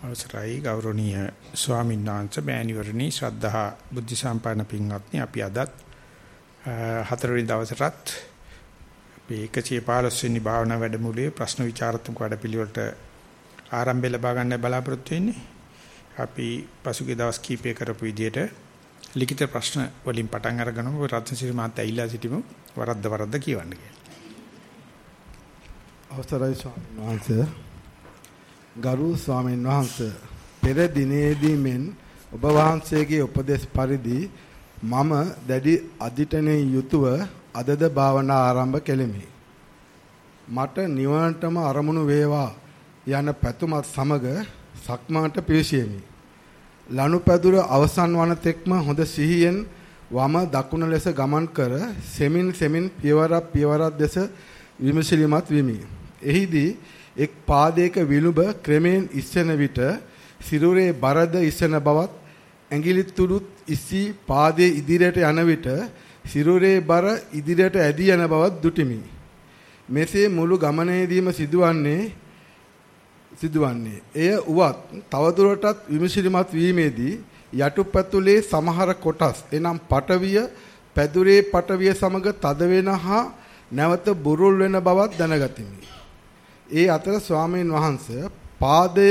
අවසරයි ගෞරවනීය ස්වාමීන් වහන්සේ මෑණිවරණි ශ්‍රද්ධා බුද්ධ සම්පන්න පින්වත්නි අපි අදත් හතරවෙනි දවසටත් අපි 115 වෙනි භාවනා වැඩමුළුවේ ප්‍රශ්න විචාරාත්මක වැඩපිළිවෙලට ආරම්භය ලබා ගන්න බලාපොරොත්තු වෙන්නේ. අපි පසුගිය දවස් කීපය කරපු විදිහට ලිඛිත ප්‍රශ්න වලින් පටන් අරගෙන රත්නසිරි මහත්තයා ඉල්ලා සිටිමු වරද්ද වරද්ද කියවන්න කියලා. අවසරයි ස්වාමීන් වහන්සේ ගරු ස්වාමීන් වහන්සේ පෙර දිනේදී මෙන් ඔබ වහන්සේගේ උපදේශ පරිදි මම දැඩි අධිටනේ යුතුව අදද භාවනා ආරම්භ කෙලිමි. මට නිවනටම අරමුණු වේවා යන පැතුමත් සමග සක්මාට පිවිසියෙමි. ලනුපැදුර අවසන් වන තෙක්ම හොඳ සිහියෙන් වම දකුණ ලෙස ගමන් කර සෙමින් සෙමින් පියවරක් පියවරක් දෙස විමසිලිමත් විමි. එහිදී එක් පාදයක විලුඹ ක්‍රමෙන් ඉස්සෙන විට සිරුරේ බරද ඉස්සෙන බවත් ඇඟිලි තුඩුත් ඉස්සී පාදයේ ඉදිරියට යන විට සිරුරේ බර ඉදිරියට ඇදී යන බවත් දුටිමි. මෙසේ මුළු ගමනේදීම සිදුවන්නේ සිදුවන්නේ. එය උවත් තවදුරටත් විමසිලිමත් වීමේදී යටුපැතුලේ සමහර කොටස් එනම් පටවිය පැදුරේ පටවිය සමග තද වෙන හා නැවත බුරුල් වෙන බවත් දැනගතිමි. ඒ අතර ස්වාමීන් වහන්සේ පාදය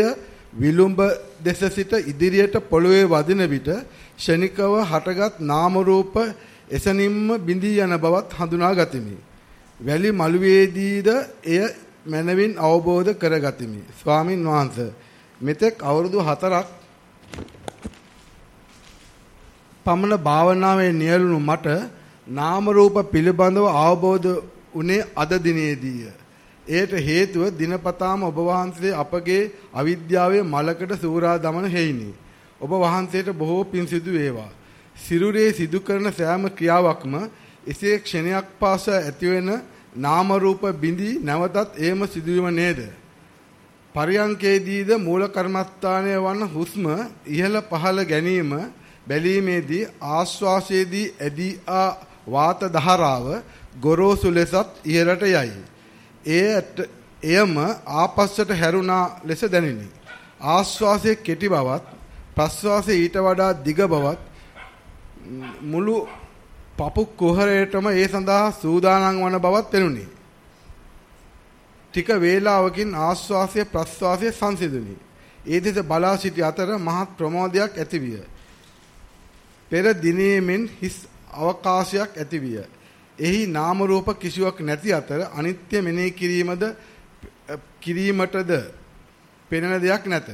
විලුඹ දෙස සිට ඉදිරියට පොළවේ වදින විට ෂණිකව හටගත් නාම රූප එසනින්ම බිඳී යන බවත් හඳුනා ගතිමි. වැලි මළුවේදීද එය මනවින් අවබෝධ කරගතිමි. ස්වාමින් වහන්සේ මෙතෙක් අවුරුදු 4ක් පමණ භාවනාවේ නියලුණු මට නාම රූප පිළිබඳව අවබෝධ උනේ අද දිනේදීය. එයට හේතුව දිනපතාම ඔබ වහන්සේ අපගේ අවිද්‍යාවේ මලකට සූරා දමන හේිනි. ඔබ වහන්සේට බොහෝ පින් සිදු වේවා. සිරුරේ සිදු කරන සෑම ක්‍රියාවක්ම එසේ ක්ෂණයක් පාසා ඇතිවෙන නාම රූප බිඳි නැවතත් ඒම සිදුවීම නේද? පරියංකේදීද මූල කර්මස්ථානය වන හුස්ම ඉහළ පහළ ගැනීම බැලීමේදී ආශ්වාසයේදී ඇදී ආ වාත දහරාව ගොරෝසු ලෙසත් ඉහළට යයි. එයට එයම ආපස්සට හැරුණා ලෙස දැනිනි. ආශ්වාසයේ කෙටි බවත් ප්‍රශ්වාසයේ ඊට වඩා දිග බවත් මුළු පපු කුහරයටම ඒ සඳහා සූදානම් වන බවත් පෙනුනි. ටික වේලාවකින් ආශ්වාසය ප්‍රශ්වාසය සංසිඳුනි. ඒ දෙස බලා සිටි අතර මහත් ප්‍රමෝදයක් ඇතිවිය. පෙර දිනේමෙන් හිස් අවකාශයක් ඇතිවිය. එහි නාම රූප කිසිවක් නැති අතර අනිත්‍ය මෙනෙහි කිරීමද කිරීමටද පෙනෙන දෙයක් නැත.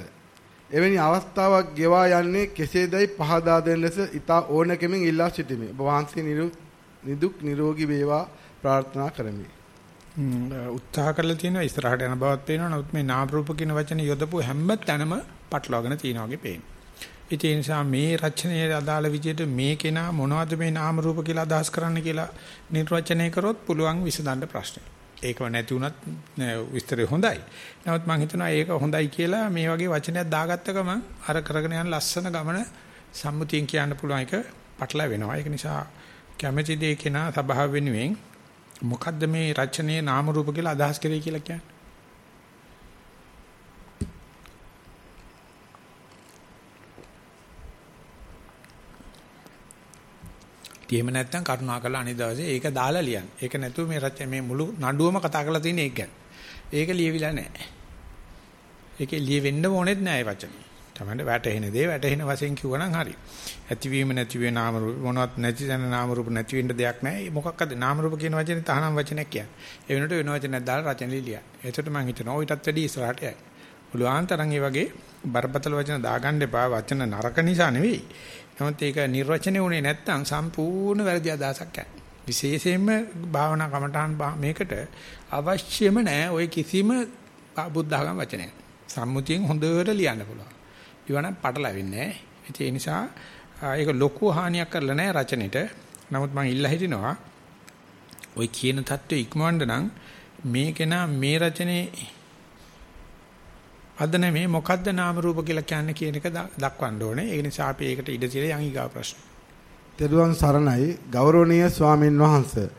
එවැනි අවස්ථාවක් ගෙවා යන්නේ කෙසේදයි පහදා දෙන ලෙස ඊතා ඕනකමින් ඉල්ලා සිටිමි. ඔබ වහන්සේ නිදුක් නිරෝගී වේවා ප්‍රාර්ථනා කරමි. උත්සාහ කරලා තියෙනවා ඉස්සරහට යන බවත් පේනවා. නමුත් මේ නාම රූප කියන වචනේ යොදපු හැම තැනම පටලවාගෙන තියෙනවා වගේ පේනවා. ඒ නිසා මේ රචනයේ අදාළ විදිහට මේ කෙනා මොනවද මේ නාම රූප කියලා අදහස් කරන්න කියලා නිර්වචනය කරොත් පුළුවන් විසඳන්න ප්‍රශ්නේ. ඒකව නැති වුණත් විස්තරය හොඳයි. නමුත් මම හිතනවා ඒක හොඳයි කියලා මේ වගේ වචනයක් දාගත්ත ගමන් අර කරගෙන යන ලස්සන ගමන සම්මුතියෙන් කියන්න පුළුවන් එක පටල වෙනවා. ඒක නිසා කැමැති දේ කෙනා සබාව වෙනුවෙන් මොකද්ද මේ රචනයේ නාම රූප කියලා අදහස් කරේ කියලා කියන්නේ? එහෙම නැත්නම් කරුණාකරලා අනිත් දවසේ ඒක දාලා ලියන්න. ඒක නැතුව මේ රච මේ මුළු නඩුවම කතා කරලා තියෙන එක ගැන. ඒක ලියවිලා නැහැ. ඒකේ ලියවෙන්න ඕනෙත් නැහැ වචන. තමයි වැටෙන දේ වැටෙන වශයෙන් කිව්වනම් හරි. ඇතිවීම නැති වේ නාම රූප මොනවත් නැති තැන නාම රූප නැති වෙන්න දෙයක් නැහැ. මොකක්ද නාම රූප කියන වචනේ තහනම් වචනයක් කියන්නේ. ඒ වෙනකොට වෙන වචනයක් දාලා රචන ලියන්න. ඒකට මම හිතනවා ඊටත් වැඩි ඉස්සරහට යයි. මුලුආන්තරන් ඒ වගේ බරපතල වචන දාගන්න එපා. වචන නරක නිසා නෙවෙයි. නමුත් ඒක නිර්වචනය වුණේ නැත්නම් සම්පූර්ණ වැරදි අදහසක් යන. විශේෂයෙන්ම භාවනා කමඨාන් මේකට අවශ්‍යම නැහැ ওই කිසිම බුද්ධඝම වචනයක්. සම්මුතියෙන් හොඳට ලියන්න පුළුවන්. ඊවනම් පටලවෙන්නේ නැහැ. ඒ නිසා ඒක ලොකු හානියක් කරලා නැහැ රචනෙට. නමුත් මම ඉල්ලා හිටිනවා ওই කියන தত্ত্বය ඉක්මවන්න නම් මේකේන මේ රචනේ අද නෙමේ මොකද්ද නාම රූප කියලා කියන්නේ කියන එක දක්වන්න ඕනේ. ඒ නිසා අපි ඒකට ඉඩ තියලා යන් ඊගා ප්‍රශ්න. තෙරුවන් සරණයි ගෞරවනීය ස්වාමින් වහන්සේ.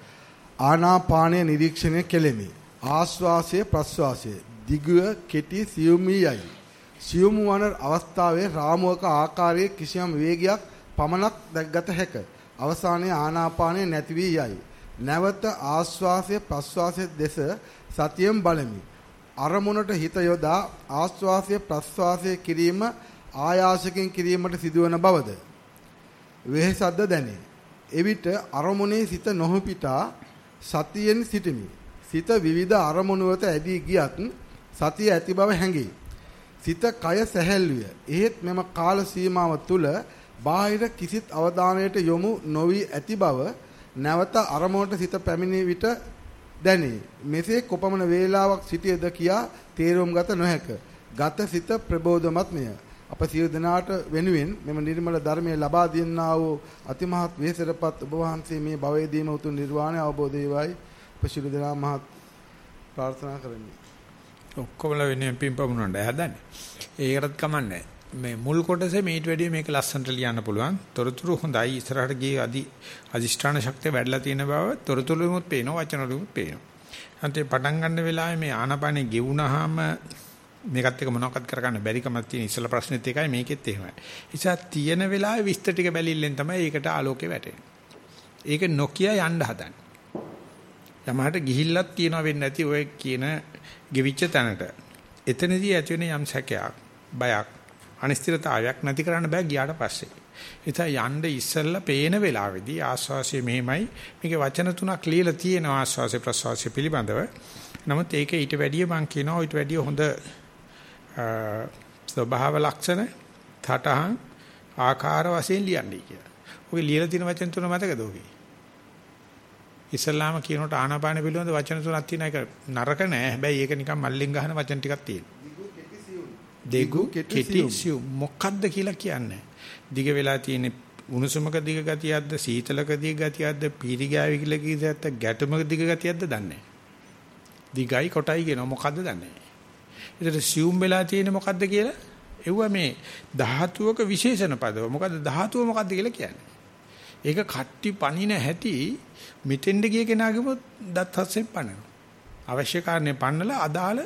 ආනාපානය නිරීක්ෂණය කෙලෙමි. ආස්වාසය ප්‍රස්වාසය දිගුව කෙටි සියුම් යයි. සියුම් වන අවස්ථාවේ රාමුවක ආකාරයේ කිසියම් වේගයක් පමණක් දැක්ගත හැක. අවසානයේ ආනාපානය නැති වී යයි. නැවත ආශ්වාසය ප්‍රශ්වාසය දෙස සතියෙන් බලමි. අරමුණට හිත යොදා ආශ්වාසය ප්‍රශ්වාසය කිරීම ආයාසකින් කිරීමට සිදුවන බවද වෙහසක්ද දැනේ. එවිට අරමුණේ සිත නොහොපිටා සතියෙන් සිටිමි. සිත විවිධ අරමුණු වෙත ඇදී ගියත් සතිය ඇති බව හැඟේ. සිත කය සැහැල්ලුය. එහෙත් මෙම කාල සීමාව තුළ බාහිර කිසිත් අවධානයට යොමු නොවි ඇති බව නැවත අරමුණට සිත පැමිණි විට දැනේ. මෙසේ කොපමණ වේලාවක් සිටියද කියා තේරුම් ගත නොහැක. ගත සිත ප්‍රබෝධමත්මය. අප සියලු දෙනාට වෙනුවෙන් මෙම නිර්මල ධර්මයේ ලබා දෙන්නා වූ අතිමහත් වෙහෙසටපත් ඔබ වහන්සේ මේ භවයේදීම උතුම් නිර්වාණය අවබෝධ වේවායි. පසිරු දෙනා මහත් ප්‍රාර්ථනා කරමි. ඔක්කොමලා වෙනුවෙන් පින්පමුණන්න හදන්නේ. ඒකටත් කමන්නේ මේ මුල් කොටසේ මේට වැඩිය මේක ලස්සනට ලියන්න පුළුවන්. තොරතුරු හොඳයි. ඉස්සරහට ගියේ අදි අදිෂ්ඨාන ශක්තිය වැඩිලා තියෙන බව තොරතුරුමුත් පේනවා, වචනවලුත් පේනවා. අන්තිම පටන් ගන්න වෙලාවේ මේ ආනාපානෙ ගෙවුනහම මේකත් එක මොනවක්වත් කරගන්න බැරි කමක් තියෙන ඉස්සලා ප්‍රශ්නෙත් එකයි මේකෙත් එහෙමයි. නිසා තියෙන වෙලාවේ විස්තර ටික බැලිල්ලෙන් තමයි ඒකට ආලෝකේ වැටෙන්නේ. ඒක නොකිය යන්න හදන්නේ. යමහට ගිහිල්ලක් තියනවා වෙන්නේ නැති ඔය කියන ගෙවිච්ච තැනට. එතනදී ඇති වෙන යම් සැකයක්, බයක්, අනිශ්චිතතාවයක් නැති කරන්න බෑ ගියාට පස්සේ. ඉතින් යන්න ඉස්සෙල්ලා පේන වෙලාවේදී ආස්වාසිය මෙහෙමයි. මේකේ වචන තුනක් ලියලා තියෙනවා ආස්වාසිය ප්‍රසවාසිය පිළිබඳව. නමුත් ඒක ඊට වැඩිය මම කියනවා ඊට වැඩිය හොඳ ස්වභාව ලක්ෂණ තටහන් ආකාර වශයෙන් ලියන්නයි කියලා. ඔගේ ලියලා තියෙන වචන තුන මතකද ඔගේ? ඉස්ලාම කියනකොට ආනාපාන පිළිබඳ වචන තුනක් තියෙන එක නරක නෑ. හැබැයි ඒක නිකන් මල්ලෙන් ගහන වචන ටිකක් තියෙනවා. දෙගු කෙටි සිව් මොකක්ද කියලා කියන්නේ. දිග වෙලා තියෙන උණුසුමක දිග ගතියක්ද සීතලක දිග ගතියක්ද පීරි ගෑවි කියලා කීයත් ගැටුමක දිග ගතියක්ද දන්නේ දිගයි කොටයි කියන මොකද්ද දන්නේ ඒතර සියුම් වෙලා තියෙන මොකද්ද කියලා? එවුවා මේ ධාතුවක විශේෂණ පදව. මොකද්ද ධාතුව මොකද්ද කියලා කියන්නේ? ඒක කට්ටි පණින හැටි මෙතෙන්ද ගිය කෙනාගේම දත් හස්සේ පණනවා. අවශ්‍ය කාරණේ පන්නලා අදාළ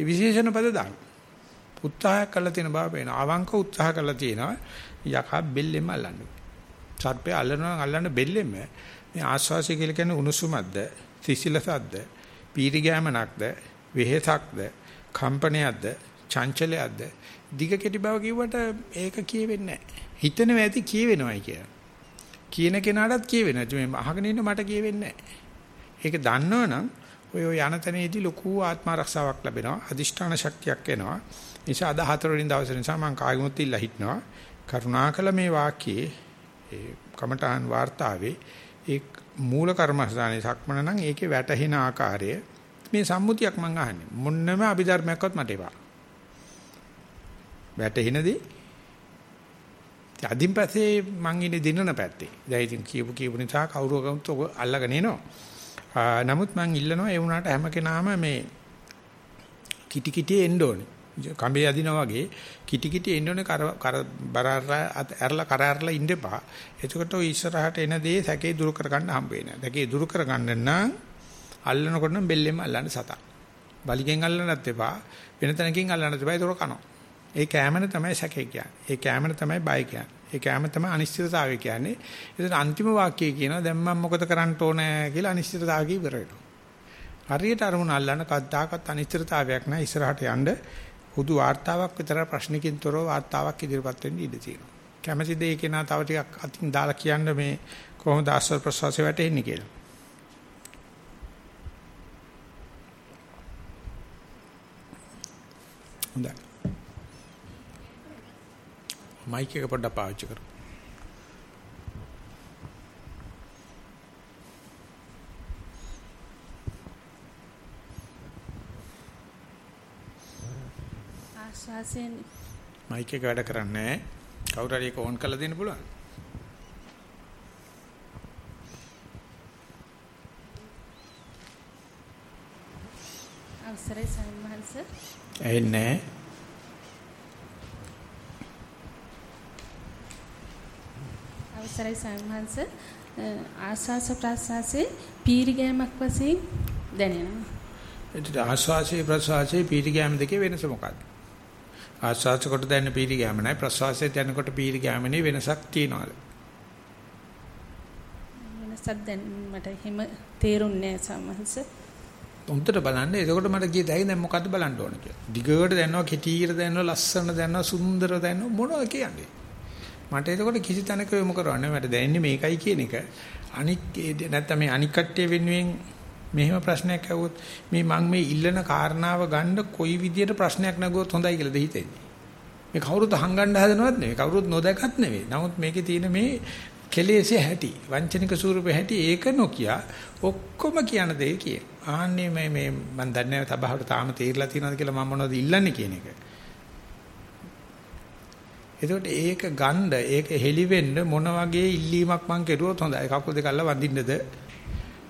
විශේෂණ පද දාන්න. උත්සාහයක් කළා තියෙන බව පේනවා. අවංක උත්සාහ කළා තියෙනවා. යකා බෙල්ලෙම අල්ලන්න. සර්පය අල්ලනවා අල්ලන්න බෙල්ලෙම මේ ආශ්වාසය කියලා කියන්නේ උණුසුමක්ද, සිසිලසක්ද, පීරි ගෑමනක්ද, වෙහෙසක්ද, කම්පනයක්ද, චංචලයක්ද, දිග කෙටි බව කිව්වට ඒක කියවෙන්නේ නැහැ. හිතනවා ඇති කියවෙනවයි කියලා. කියන කෙනාටත් කියවෙන්නේ නැති මේ අහගෙන ඉන්න මට කියවෙන්නේ නැහැ. ඒක දන්නවනම් ඔය ඔය යන තැනේදී ලොකු ආත්ම ආරක්ෂාවක් ලැබෙනවා. අදිෂ්ඨාන ශක්තියක් එනවා. නිසා අද හතර වෙනි දවසේ නිසා මම කාගෙමුත් ඉල්ලා හිටනවා. කරුණාකර මේ වාක්‍යයේ ඒ කමඨාන් වார்த்தාවේ ඒ මූල කර්මස්ථානයේ සක්මන නම් ඒකේ වැටහෙන ආකාරය මේ සම්මුතියක් මම අහන්නේ. මොන්නම අභිධර්මයක්වත් මට එපා. වැටහෙනදී අදින් පස්සේ මං ඉන්නේ දිනන පැත්තේ. දැන් ඉතින් කියපු කියපු නිසා කවුරු කවුරුත් ඔක අල්ලගෙන එනවා. නමුත් මං ඉල්ලනවා ඒ වුණාට හැම කෙනාම මේ කිටි කිටි එන්න ඕනේ. කඹේ අදිනා වගේ කිටි කිටි එන්න ඕනේ කර කර බර ඇරලා කර ඇරලා ඉන්න එපා. එතකොට ඔය ඉස්සරහට එන දේ සැකේ දුරු කරගන්න හම්බ වෙනවා. සැකේ දුරු කරගන්න නම් අල්ලනකොට නම් බෙල්ලෙම අල්ලන්න සතා. බලිගෙන් අල්ලන්නත් එපා. වෙන තැනකින් අල්ලන්නත් එපා. ඒක කනවා. ඒ කෑමන තමයි සැකේ කියන්නේ. ඒ කෑමන තමයි බය කියන්නේ. ඒ කෑම තමයි අනිශ්චිතතාවය කියන්නේ. ඒකට අන්තිම වාක්‍යය කියනවා දැන් මම මොකද කරන්න ඕනේ කියලා අනිශ්චිතතාවය ඉවර වෙනවා. හරියට අරමුණ අල්ලන්න කද්දාකත් අනිශ්චිතතාවයක් නැහැ ඉස්සරහට යන්න පොදු වார்த்தාවක් විතර ප්‍රශ්නකින් තොරව වார்த்தාවක් ඉදිරිපත් වෙන්න ඉඩ තියෙනවා. කැමැතිද ඒ කෙනා තව ටිකක් අතින් දාලා කියන්න මේ කොහොමද ආස්වාද ප්‍රසවාසය වැටෙන්නේ කියලා. හොඳයි. මයික් එක පොඩ්ඩක් පාවිච්චි කරමු. ආශ්වාසයෙන් මයික් එක වැඩ කරන්නේ නැහැ. කවුරු හරි ඒක ඕන් කරලා දෙන්න පුළුවන්. අවසරයි සම්මහන්ස. ඇහෙන්නේ නැහැ. අවසරයි සම්හංශ ආස්වාස ප්‍රාස්වාසයේ පීරිගෑමක් වශයෙන් දැනෙනවා. එතකොට ආස්වාසේ ප්‍රසවාසේ පීටි ගෑම දෙකේ වෙනස මොකක්ද? ආස්වාස කොට දැනෙන පීරි ගෑමනයි ප්‍රස්වාසයේ දැනෙනකොට පීරි ගෑමනේ වෙනසක් තියනවාද? වෙනසක් දැන් මට එහෙම තේරුන්නේ නැහැ සමහස. උන්ට බලන්න එතකොට මට කිය တဲ့ දැන් මොකද්ද බලන්න ඕන කියලා. දිගට දැනනවා, කෙටියට දැනනවා, ලස්සන දැනනවා, සුන්දර දැනනවා මොනවද කියන්නේ? මට එතකොට කිසි තැනක යොමු කරවන්නේ මට දැනෙන්නේ මේකයි කියන එක. අනික් නැත්තම් මේ අනික් කට්ටිය වෙනුවෙන් මෙහෙම ප්‍රශ්නයක් ඇහුවොත් මේ මං මේ ඉල්ලන කාරණාව ගන්න කොයි විදියට ප්‍රශ්නයක් නැගුවොත් හොඳයි කියලාද හිතෙන්නේ. මේ කවුරුත් හංගන්න හදනවත් නෙවෙයි. කවුරුත් නොදකත් නෙවෙයි. නමුත් මේකේ තියෙන මේ කෙලෙසේ හැටි, වංචනික ස්වරූපේ හැටි ඒක නොකිය ඔක්කොම කියන දේ කිය. ආන්නේ මේ මේ මන් දන්නේ නැහැ තබහවට තාම තේරිලා තියෙනවද කියලා මම මොනවද ඉල්ලන්නේ කියන එක. එතකොට ඒක ගන්න ඒක හෙලි වෙන්න මොන වගේ ඉල්ලීමක් මං කෙරුවොත් හොඳයි. කකුල් දෙක අල්ල වඳින්නද?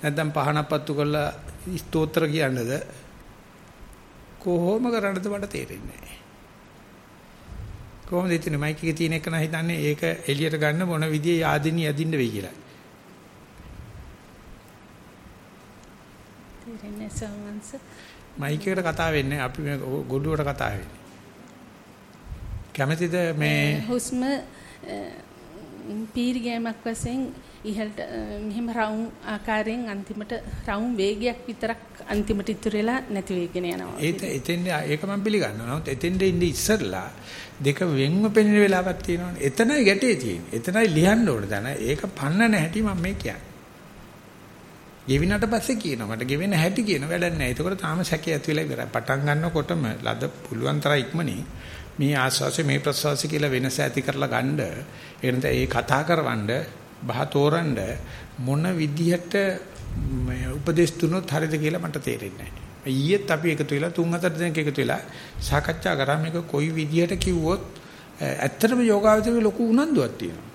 නැත්නම් පහනක් පත්තු කරලා ස්තෝත්‍ර කියන්නද? කොහොම කරන්නද මට තේරෙන්නේ නැහැ. කොහොමද ඉතින් මයික් එකේ තියෙන එක නම් හිතන්නේ ඒක එළියට ගන්න මොන විදිහේ ආදිනිය යදින්න වෙයි කියලා. තේරෙන්නේ සමන්ස. මයික් එකට කතා වෙන්නේ අපි මේ ගොඩුවට කතා වෙන්නේ. කැමතිද මේ හුස්ම පීරි ගෑමක් වශයෙන් ඉහළට මෙහෙම රවුම් ආකාරයෙන් අන්තිමට රවුම් වේගයක් විතරක් අන්තිමට ඉතුරු වෙලා නැති වෙගෙන යනවා. ඒත් එතෙන්ද ඒක මම පිළිගන්නවා. නමුත් එතෙන්ද ඉන්නේ ඉස්සරලා දෙක වෙන්ව පෙනෙන වෙලාවක් තියෙනවනේ. එතනයි ගැටේ තියෙන්නේ. එතනයි ලියන්න ඕන දන. ඒක පන්නන හැටි මම මේ කියන්නේ. ගෙවිනට පස්සේ කියනවා මට ගෙවෙන හැටි කියන වැඩක් නැහැ. ඒකෝට තාම සැකේ ඇති වෙලා ඉවරයි. පටන් ගන්නකොටම ලද පුළුවන් තරම් ඉක්මනින් මේ ආස්වාසය මේ ප්‍රසවාසය කියලා වෙනස ඇති කරලා ගන්න. ඒ නිසා ඒ කතා කරවන්න බහ තෝරන්න මොන විදිහට උපදේශ තුනොත් හරිද කියලා මට තේරෙන්නේ නැහැ. ඊයේත් අපි එකතු වෙලා තුන් හතර දෙනෙක් එකතු වෙලා සාකච්ඡා කරා මේක කොයි විදිහට කිව්වොත් ඇත්තටම යෝගාවචරයේ ලොකු උනන්දුවක් තියෙනවා.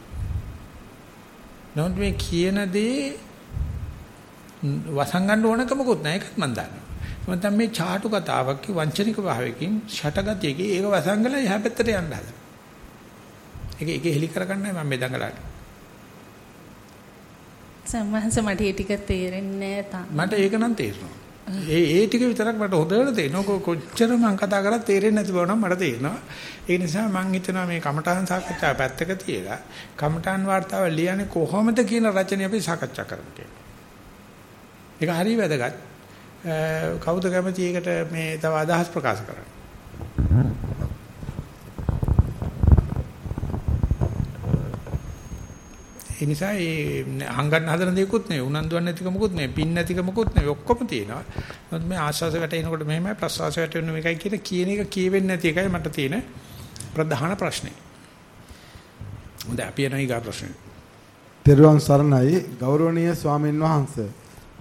නමුත් මේ කියන දේ වසංගන්න ඕනකමකුත් නැහැ ඒකත් මම දන්නවා. මම මේ ചാටු කතාවක් වංචනික භාවයකින් ෂටගතියකින් ඒක වසංගල එහා පැත්තට යන්න හදනවා. ඒක ඒක හෙලි කරගන්නයි මම මේ දඟලන්නේ. සම්මාස මට ඒ ටික තේරෙන්නේ නැහැ මට ඒක නම් තේරෙනවා. ඒ ඒ ටික විතරක් මට හොඳට තේරෙනවා. කොච්චර මම කතා කරලා තේරෙන්නේ නැති බව නම් මට තේරෙනවා. ඒ නිසා මම හිතනවා මේ කමඨාන් සාකච්ඡාව පැත්තක තියලා කමඨාන් වார்த்தාව ලියන්නේ කොහොමද කියන රචනය අපි සාකච්ඡා කරමු කියලා. ඒක හරි වැදගත්. කවුද කැමති ඒකට මේ තව අදහස් ප්‍රකාශ කරන්න? ඒ නිසා ඒ හංගන්න හදන දේකුත් නෙවෙයි උනන්දුවක් නැතිකමකුත් නෙවෙයි පින් නැතිකමකුත් නෙවෙයි ඔක්කොම තියෙනවා. මොකද මේ ආස්වාස වැටෙනකොට මෙහෙමයි ප්‍රසවාස වැටෙන මේකයි කියන කියන එක කියවෙන්නේ නැති එකයි මට තියෙන ප්‍රධාන ප්‍රශ්නේ. හොඳයි අපි යනවා ඊගා ප්‍රශ්නේ. තෙරුවන් සරණයි ගෞරවනීය ස්වාමීන් වහන්සේ.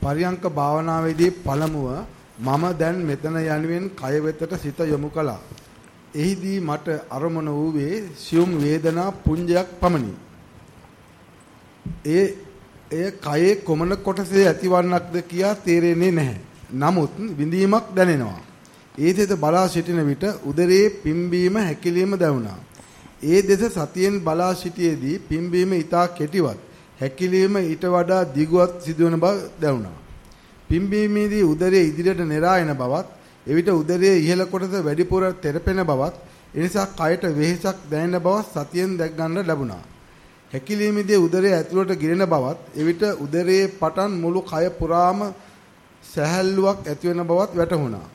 පරියංක භාවනාවේදී පළමුව මම දැන් මෙතන යනුවෙන් කය වෙතට සිත යොමු කළා. එහිදී මට අරමුණ වූවේ සියුම් වේදනා පුංජයක් පමණි. ඒ එය කයේ කොමන කොටසේ ඇතිවන්නක්ද කියා තේරෙන්නේ නැහැ. නමුත් විඳීමක් දැනෙනවා. ඒ දෙස බලා සිටින විට උදරයේ පිම්බීම හැකිලිම දැනුණා. ඒ දෙස සතියෙන් බලා සිටියේදී පිම්බීම ඊටා කෙටිවත් හැකිලිම ඊට වඩා දිගුවත් සිදුවන බව දැනුණා. පිම්බීමේදී උදරයේ ඉදිරියට නෙරා එන බවත් එවිට උදරයේ ඉහළ කොටස වැඩිපුර තෙරපෙන බවත් එනිසා කයට වෙහෙසක් දැනෙන බවත් සතියෙන් දැක් ගන්න ලැබුණා. හැකිලීමේදී උදරයේ ඇතුළට ගිරෙන බවත් එවිට උදරයේ පටන් මුළු කය පුරාම සැහැල්ලුවක් ඇතිවන බවත් වැටහුණා.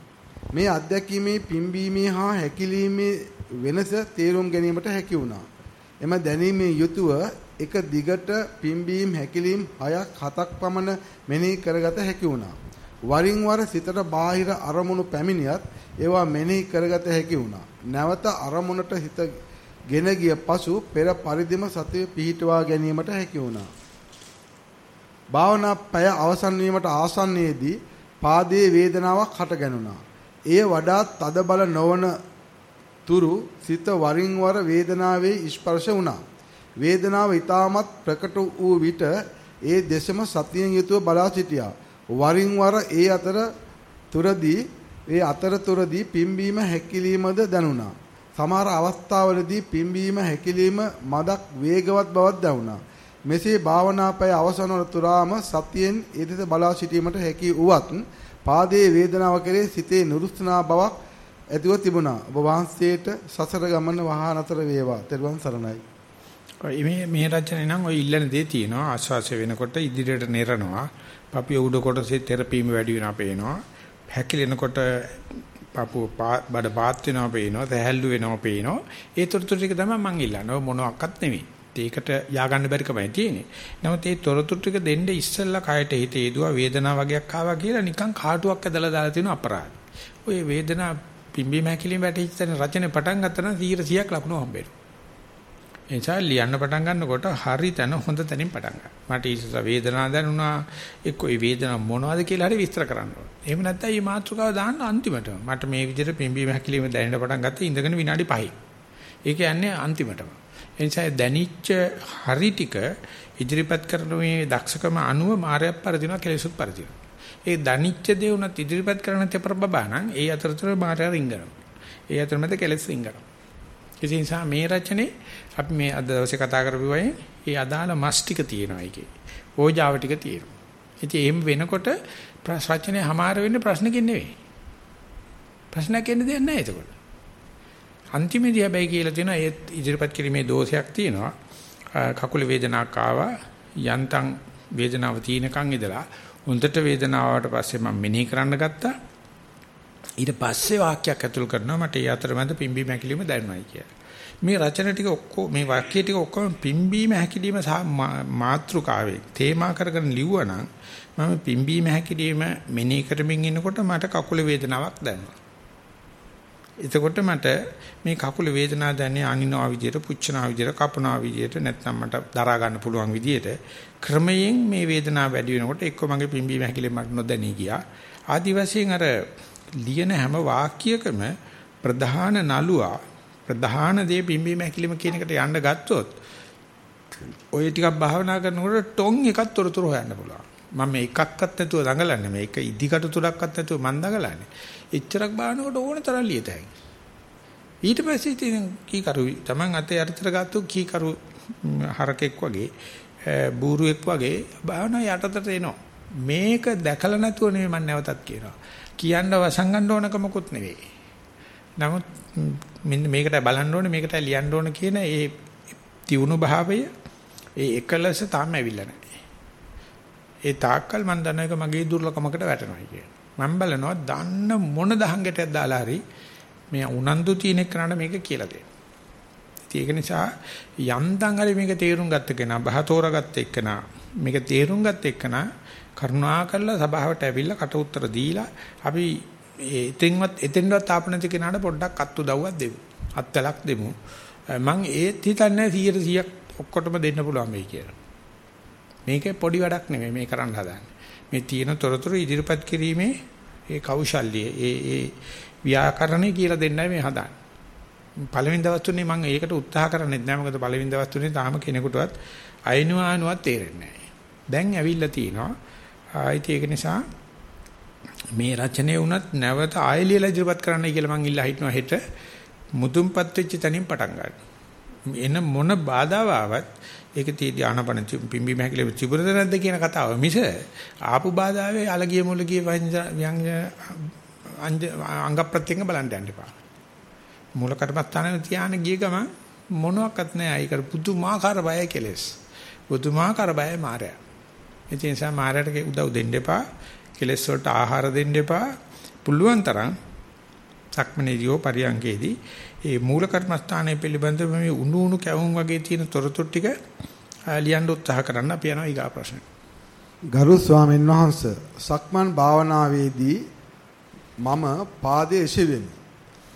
මේ අත්දැකීමේ පිම්බීමේ හා හැකිලීමේ වෙනස තේරුම් ගැනීමට හැකි වුණා. එම දැනීමේ යුතුව එක දිගට පිම්බීම් හැකිලීම් 6ක් 7ක් පමණ මෙනෙහි කරගත හැකි වුණා. වරින් වර සිතට බාහිර අරමුණු පැමිණියත් ඒවා මෙනෙහි කරගත හැකි වුණා. නැවත අරමුණට හිත ගෙන ගිය පසු පෙර පරිදිම සතිය පිහිටුවා ගැනීමට හැකි වුණා. භාවනා පැය අවසන් වීමට ආසන්නයේදී පාදයේ වේදනාවක් හටගැනුණා. එය වඩාත් තද බල නොවන තුරු සිත වරින් වර වේදනාවේ ස්පර්ශ වුණා. වේදනාව ඊටමත් ප්‍රකට වූ විට ඒ දෙසම සතියෙන් යුතුව බලා සිටියා. වරින් වර ඒ අතර තුරදී ඒ අතරතුරදී පිම්බීම හැකිලීමද දැනුණා. සමහර අවස්ථාවලදී පිම්බීම හැකිලිම මදක් වේගවත් බවක් දැනුණා. මෙසේ භාවනාපය අවසන් වන තුරාම සතියෙන් ඒ දෙස බලා සිටීමට හැකි වුවත් පාදයේ වේදනාව කෙරේ සිතේ නුරුස්නා බවක් ඇතිව තිබුණා. ඔබ වහන්සේට සසර ගමන වහා නතර වේවා. තෙරුවන් සරණයි. ඔය මේ මේ රචනය නම් ඔය ඉල්ලන දේ තියෙනවා. ආස්වාසය වෙනකොට ඉදිරියට neරනවා. පපිය උඩ කොටසේ තෙරපීම වැඩි වෙනවා පේනවා. හැකිලෙනකොට පපුව බඩ පාත් වෙනවා පේනවා. තැහැල්ලු වෙනවා පේනවා. ඒ තොරතුරු ටික තමයි මං ඉල්ලන්නේ. මොනවත් නෙමෙයි. ඒකට ය아가න්න බැරි කමයි තියෙන්නේ. නමුත් මේ තොරතුරු ටික දෙන්න ඉස්සෙල්ලා කයට හිත හේදුවා වේදනාව වගේක් ආවා කියලා නිකන් කාටුවක් ඇදලා දාලා තියෙන අපරාධ. ඔය වේදනාව පිම්බීම හැකිලිම වැටිච්ච තැන රචනේ පටන් ගත්තා නම් 100ක් ලකුණු හම්බෙනවා. ඒ නිසා ලියන්න පටන් ගන්නකොට හරි තැන හොඳ තැනින් පටන් ගන්න. මට ඉස්සස වේදනාව දැනුණා එක්ක ඒ වේදනාව මොනවද කියලා හරි විස්තර කරන්න ඕන. එහෙම නැත්නම් මේ මාතෘකාව දාන්න අන්තිමට. මට මේ විදිහට පිම්බීම හැකිලිම දැනෙන්න පටන් ගත්තා ඉඳගෙන විනාඩි 5යි. ඒ කියන්නේ අන්තිමටම. ඒ නිසා දැනිච්ච හරි ටික ඉදිරිපත් කරන මේ දක්ෂකම අනුව මායයක් පරදිනවා කෙලෙසුත් පරදිනවා. ඒ දැනිච්ච දේ උනත් ඉදිරිපත් කරන තෙපර බබා නම් ඒ අතරතුර මායя රින්ගනවා. ඒ අතරමැද කෙලෙස් රින්ගනවා. ඒ නිසා මේ රචනේ අපි මේ අද දවසේ කතා කරපු වගේ ඒ අදාළ මස් ටික තියෙනවා ඒකේ. ඕජාව ටික තියෙනවා. ඉතින් එහෙම වෙනකොට රචනය හමාර වෙන්නේ ප්‍රශ්නකින් නෙවෙයි. ප්‍රශ්නයක් එන්නේ දෙයක් නැහැ එතකොට. අන්තිමේදී හැබැයි කියලා තියෙනවා ඒ ඉදිරිපත් කිරීමේ දෝෂයක් තියෙනවා. කකුල වේදනාවක් ආවා යන්තම් වේදනාව තීනකන් ඉඳලා හොඳට වේදනාවට පස්සේ මම මෙනෙහි කරන්න ගත්තා. ඊට පස්සේ වාක්‍යයක් ඇතුල් කරනවා මට ඒ අතරමැද පිම්බීම හැකිලිම දැනුණායි කියලා. මේ රචන ටික ඔක්කොම මේ වාක්‍ය ටික ඔක්කොම පිම්බීම හැකිලිම මාත්‍රිකාවේ තේමා කරගෙන ලිව්වනම් මම පිම්බීම හැකිලිම මෙනෙහි කරමින් ඉන්නකොට මට කකුල වේදනාවක් දැනුණා. එතකොට මට මේ කකුල වේදනාව දැනෙන්නේ අනිනවා විදියට, පුච්චනවා විදියට, කපනවා විදියට නැත්නම් මට දරා ගන්න පුළුවන් විදියට ක්‍රමයෙන් මේ වේදනාව වැඩි වෙනකොට එක්ක මගේ පිම්බීම හැකිලෙ මට නොදැනී ගියා. ආදි වශයෙන් අර ලියන හැම වාක්‍යයකම ප්‍රධාන නළුවා ප්‍රධාන දේ පිම්බීම හැකිලිම කියන එකට යන්න ගත්තොත් ඔය ටිකක් භාවනා කරනකොට ටොන් එකක් තොරතුරු හොයන්න පුළුවන්. මම එකක්වත් නැතුව දඟලන්නේ මේ එක ඉදිකට තුනක්වත් නැතුව මන් දඟලන්නේ. එච්චරක් බානකොට ඕන තරම් ලියත හැකියි. ඊට පස්සේ ඉතින් කීකරු Taman අතේ අරිතර ගත්තු කීකරු හරකෙක් වගේ බූරුවෙක් වගේ භාවනා යටතට එනවා. මේක දැකලා නැතුව නෙමෙයි මම නැවතත් කියනවා. කියන්න වසංගන්න ඕනකමකුත් නෙවෙයි. නමුත් මෙන්න මේකට බලන්න ඕනේ මේකට ලියන්න ඕනේ කියන ඒ තියුණු භාවය ඒ එකලස තාම ඇවිල්ලා නැහැ. ඒ තාක්කල් මම දන්න එක මගේ දුර්ලභකමකට වැටෙනවා කියන්නේ. මම බලනවා දන්න මොන දහංගටයක් දාලා හරි මේ උනන්දු තියෙන එකනට මේක කියලා දෙන්න. ඒක නිසා යන්තම් හරි මේක තේරුම් ගත්ත කෙනා බහ තෝරාගත්ත එක්කනා මේක තේරුම් ගත්ත එක්කනා කරුණාකරලා සභාවට ඇවිල්ලා කට උතර දීලා අපි එතෙන්වත් එතෙන්වත් ආපනති කෙනාට පොඩ්ඩක් අත්තු දව්වක් දෙමු. අත්තලක් දෙමු. මම ඒත් හිතන්නේ 100%ක් ඔක්කොටම දෙන්න පුළුවන් වෙයි කියලා. මේක පොඩි වැඩක් නෙමෙයි මේ කරන්න හදාන්නේ. මේ තියෙන තොරතුරු ඉදිරිපත් කිරීමේ ඒ කෞශල්‍ය ඒ ඒ ව්‍යාකරණය කියලා දෙන්නයි මේ හදාන්නේ. පළවෙනි දවස් තුනේ මම ඒකට උත්සාහ කරන්නේ නැහැ. මොකද පළවෙනි දවස් තුනේ තාම කෙනෙකුටවත් අයිනුවානුවත් තේරෙන්නේ නැහැ. දැන් ඇවිල්ලා තිනවා. ආයිත් ඒක නිසා මේ රචනයේ උනත් නැවත ආයෙලියලා ඉදිරිපත් කරන්නයි කියලා මම ඉල්ලා හිටනවා හෙට මුදුන්පත් වෙච්ච තැනින් පටන් ගන්න. එන මොන බාධාව ආවත් ඒක තියදී ආනපන පිම්බීම හැකිලෙ තිබුණද නැද්ද කියන කතාව මිස ආපු බාධාවේ අලගිය මුලගිය ව්‍යංජ අංග ප්‍රත්‍යංග බලන්න යන්න එපා. මූල කර්මස්ථානයේ තියාන ගිය ගම මොනවත් නැහැ. ඒක පුදුමාකාර බයයි කෙලස්. පුදුමාකාර බයයි මායя. ඒ නිසා මායයට උදව් දෙන්න එපා. කෙලස් වලට ආහාර දෙන්න එපා. පුළුවන් තරම් සක්මනේදීෝ පරියංගේදී ඒ මූල කර්මස්ථානයේ පිළිබඳව මේ උණු උණු කැවුම් වගේ තියෙන තොරතුරු ටික ලියන්න උත්සාහ කරන්න අපි යනවා ඊගා ප්‍රශ්න. ගරු ස්වාමීන් වහන්ස සක්මන් භාවනාවේදී මම පාදයේ එසෙවෙමි.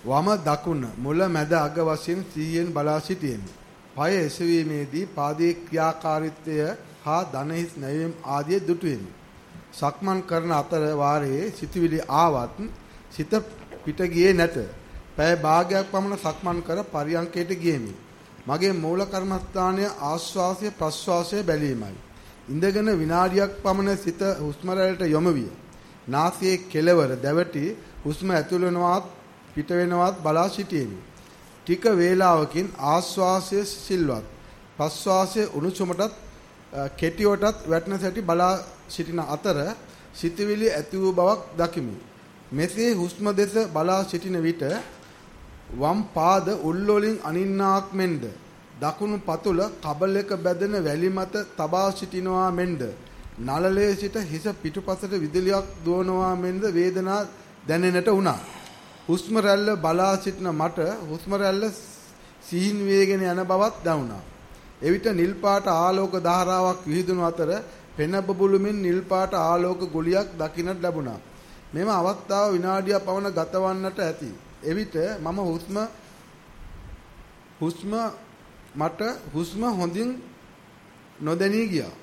වම දකුණ මුල මැද අග වශයෙන් සීයෙන් බලා සිටියෙමි. පය එසවීමේදී පාදයේ ක්‍රියාකාරීත්වය හා දනහිස් නැවීම ආදී දුටුවෙමි. සක්මන් කරන අතර වාරයේ සිතුවිලි ආවත් සිත පිට ගියේ නැත. පැය භාගයක් පමණ සක්මන් කර පරියංකයට ගියෙමි. මගේ මූල කර්මස්ථානය ආශ්වාසය ප්‍රශ්වාසය බැලීමයි. ඉඳගෙන විනාඩියක් පමණ සිත හුස්ම රැල්ලට යොමු විය. නාසයේ කෙළවර දැවටි හුස්ම ඇතුල් වෙනවත් පිට වෙනවත් බලා සිටියෙමි. ටික වේලාවකින් ආශ්වාසය සිල්වත් ප්‍රශ්වාසය උණුසුමටත් කෙටිවටත් වැටෙන සැටි බලා සිටින අතර සිතවිලි ඇති වූ බවක් දකිමි. මෙසේ හුස්ම දෙස බලා සිටින විට වම් පාද උල්වලින් අනින්නාක් මෙන්ද දකුණු පතුල කබලයක බැදෙන වැලි මත තබා සිටිනවා මෙන්ද නළලේ සිට හිස පිටුපසට විදුලියක් දුවනවා මෙන්ද වේදනා දැනෙන්නට වුණා. හුස්ම රැල්ල බලා සිටින මට හුස්ම රැල්ල සිහින් වේගෙන යන බවක් දැනුණා. එවිට නිල් පාට ආලෝක ධාරාවක් විහිදුණු අතර පෙන බබළුමින් නිල් පාට ආලෝක ගුලියක් දකින්නට ලැබුණා. මෙම අවස්ථාව විනාඩියක් පමණ ගතවන්නට ඇති. එවිට මම හුස්ම හුස්ම මට හුස්ම හොඳින් නොදැනී ගියා.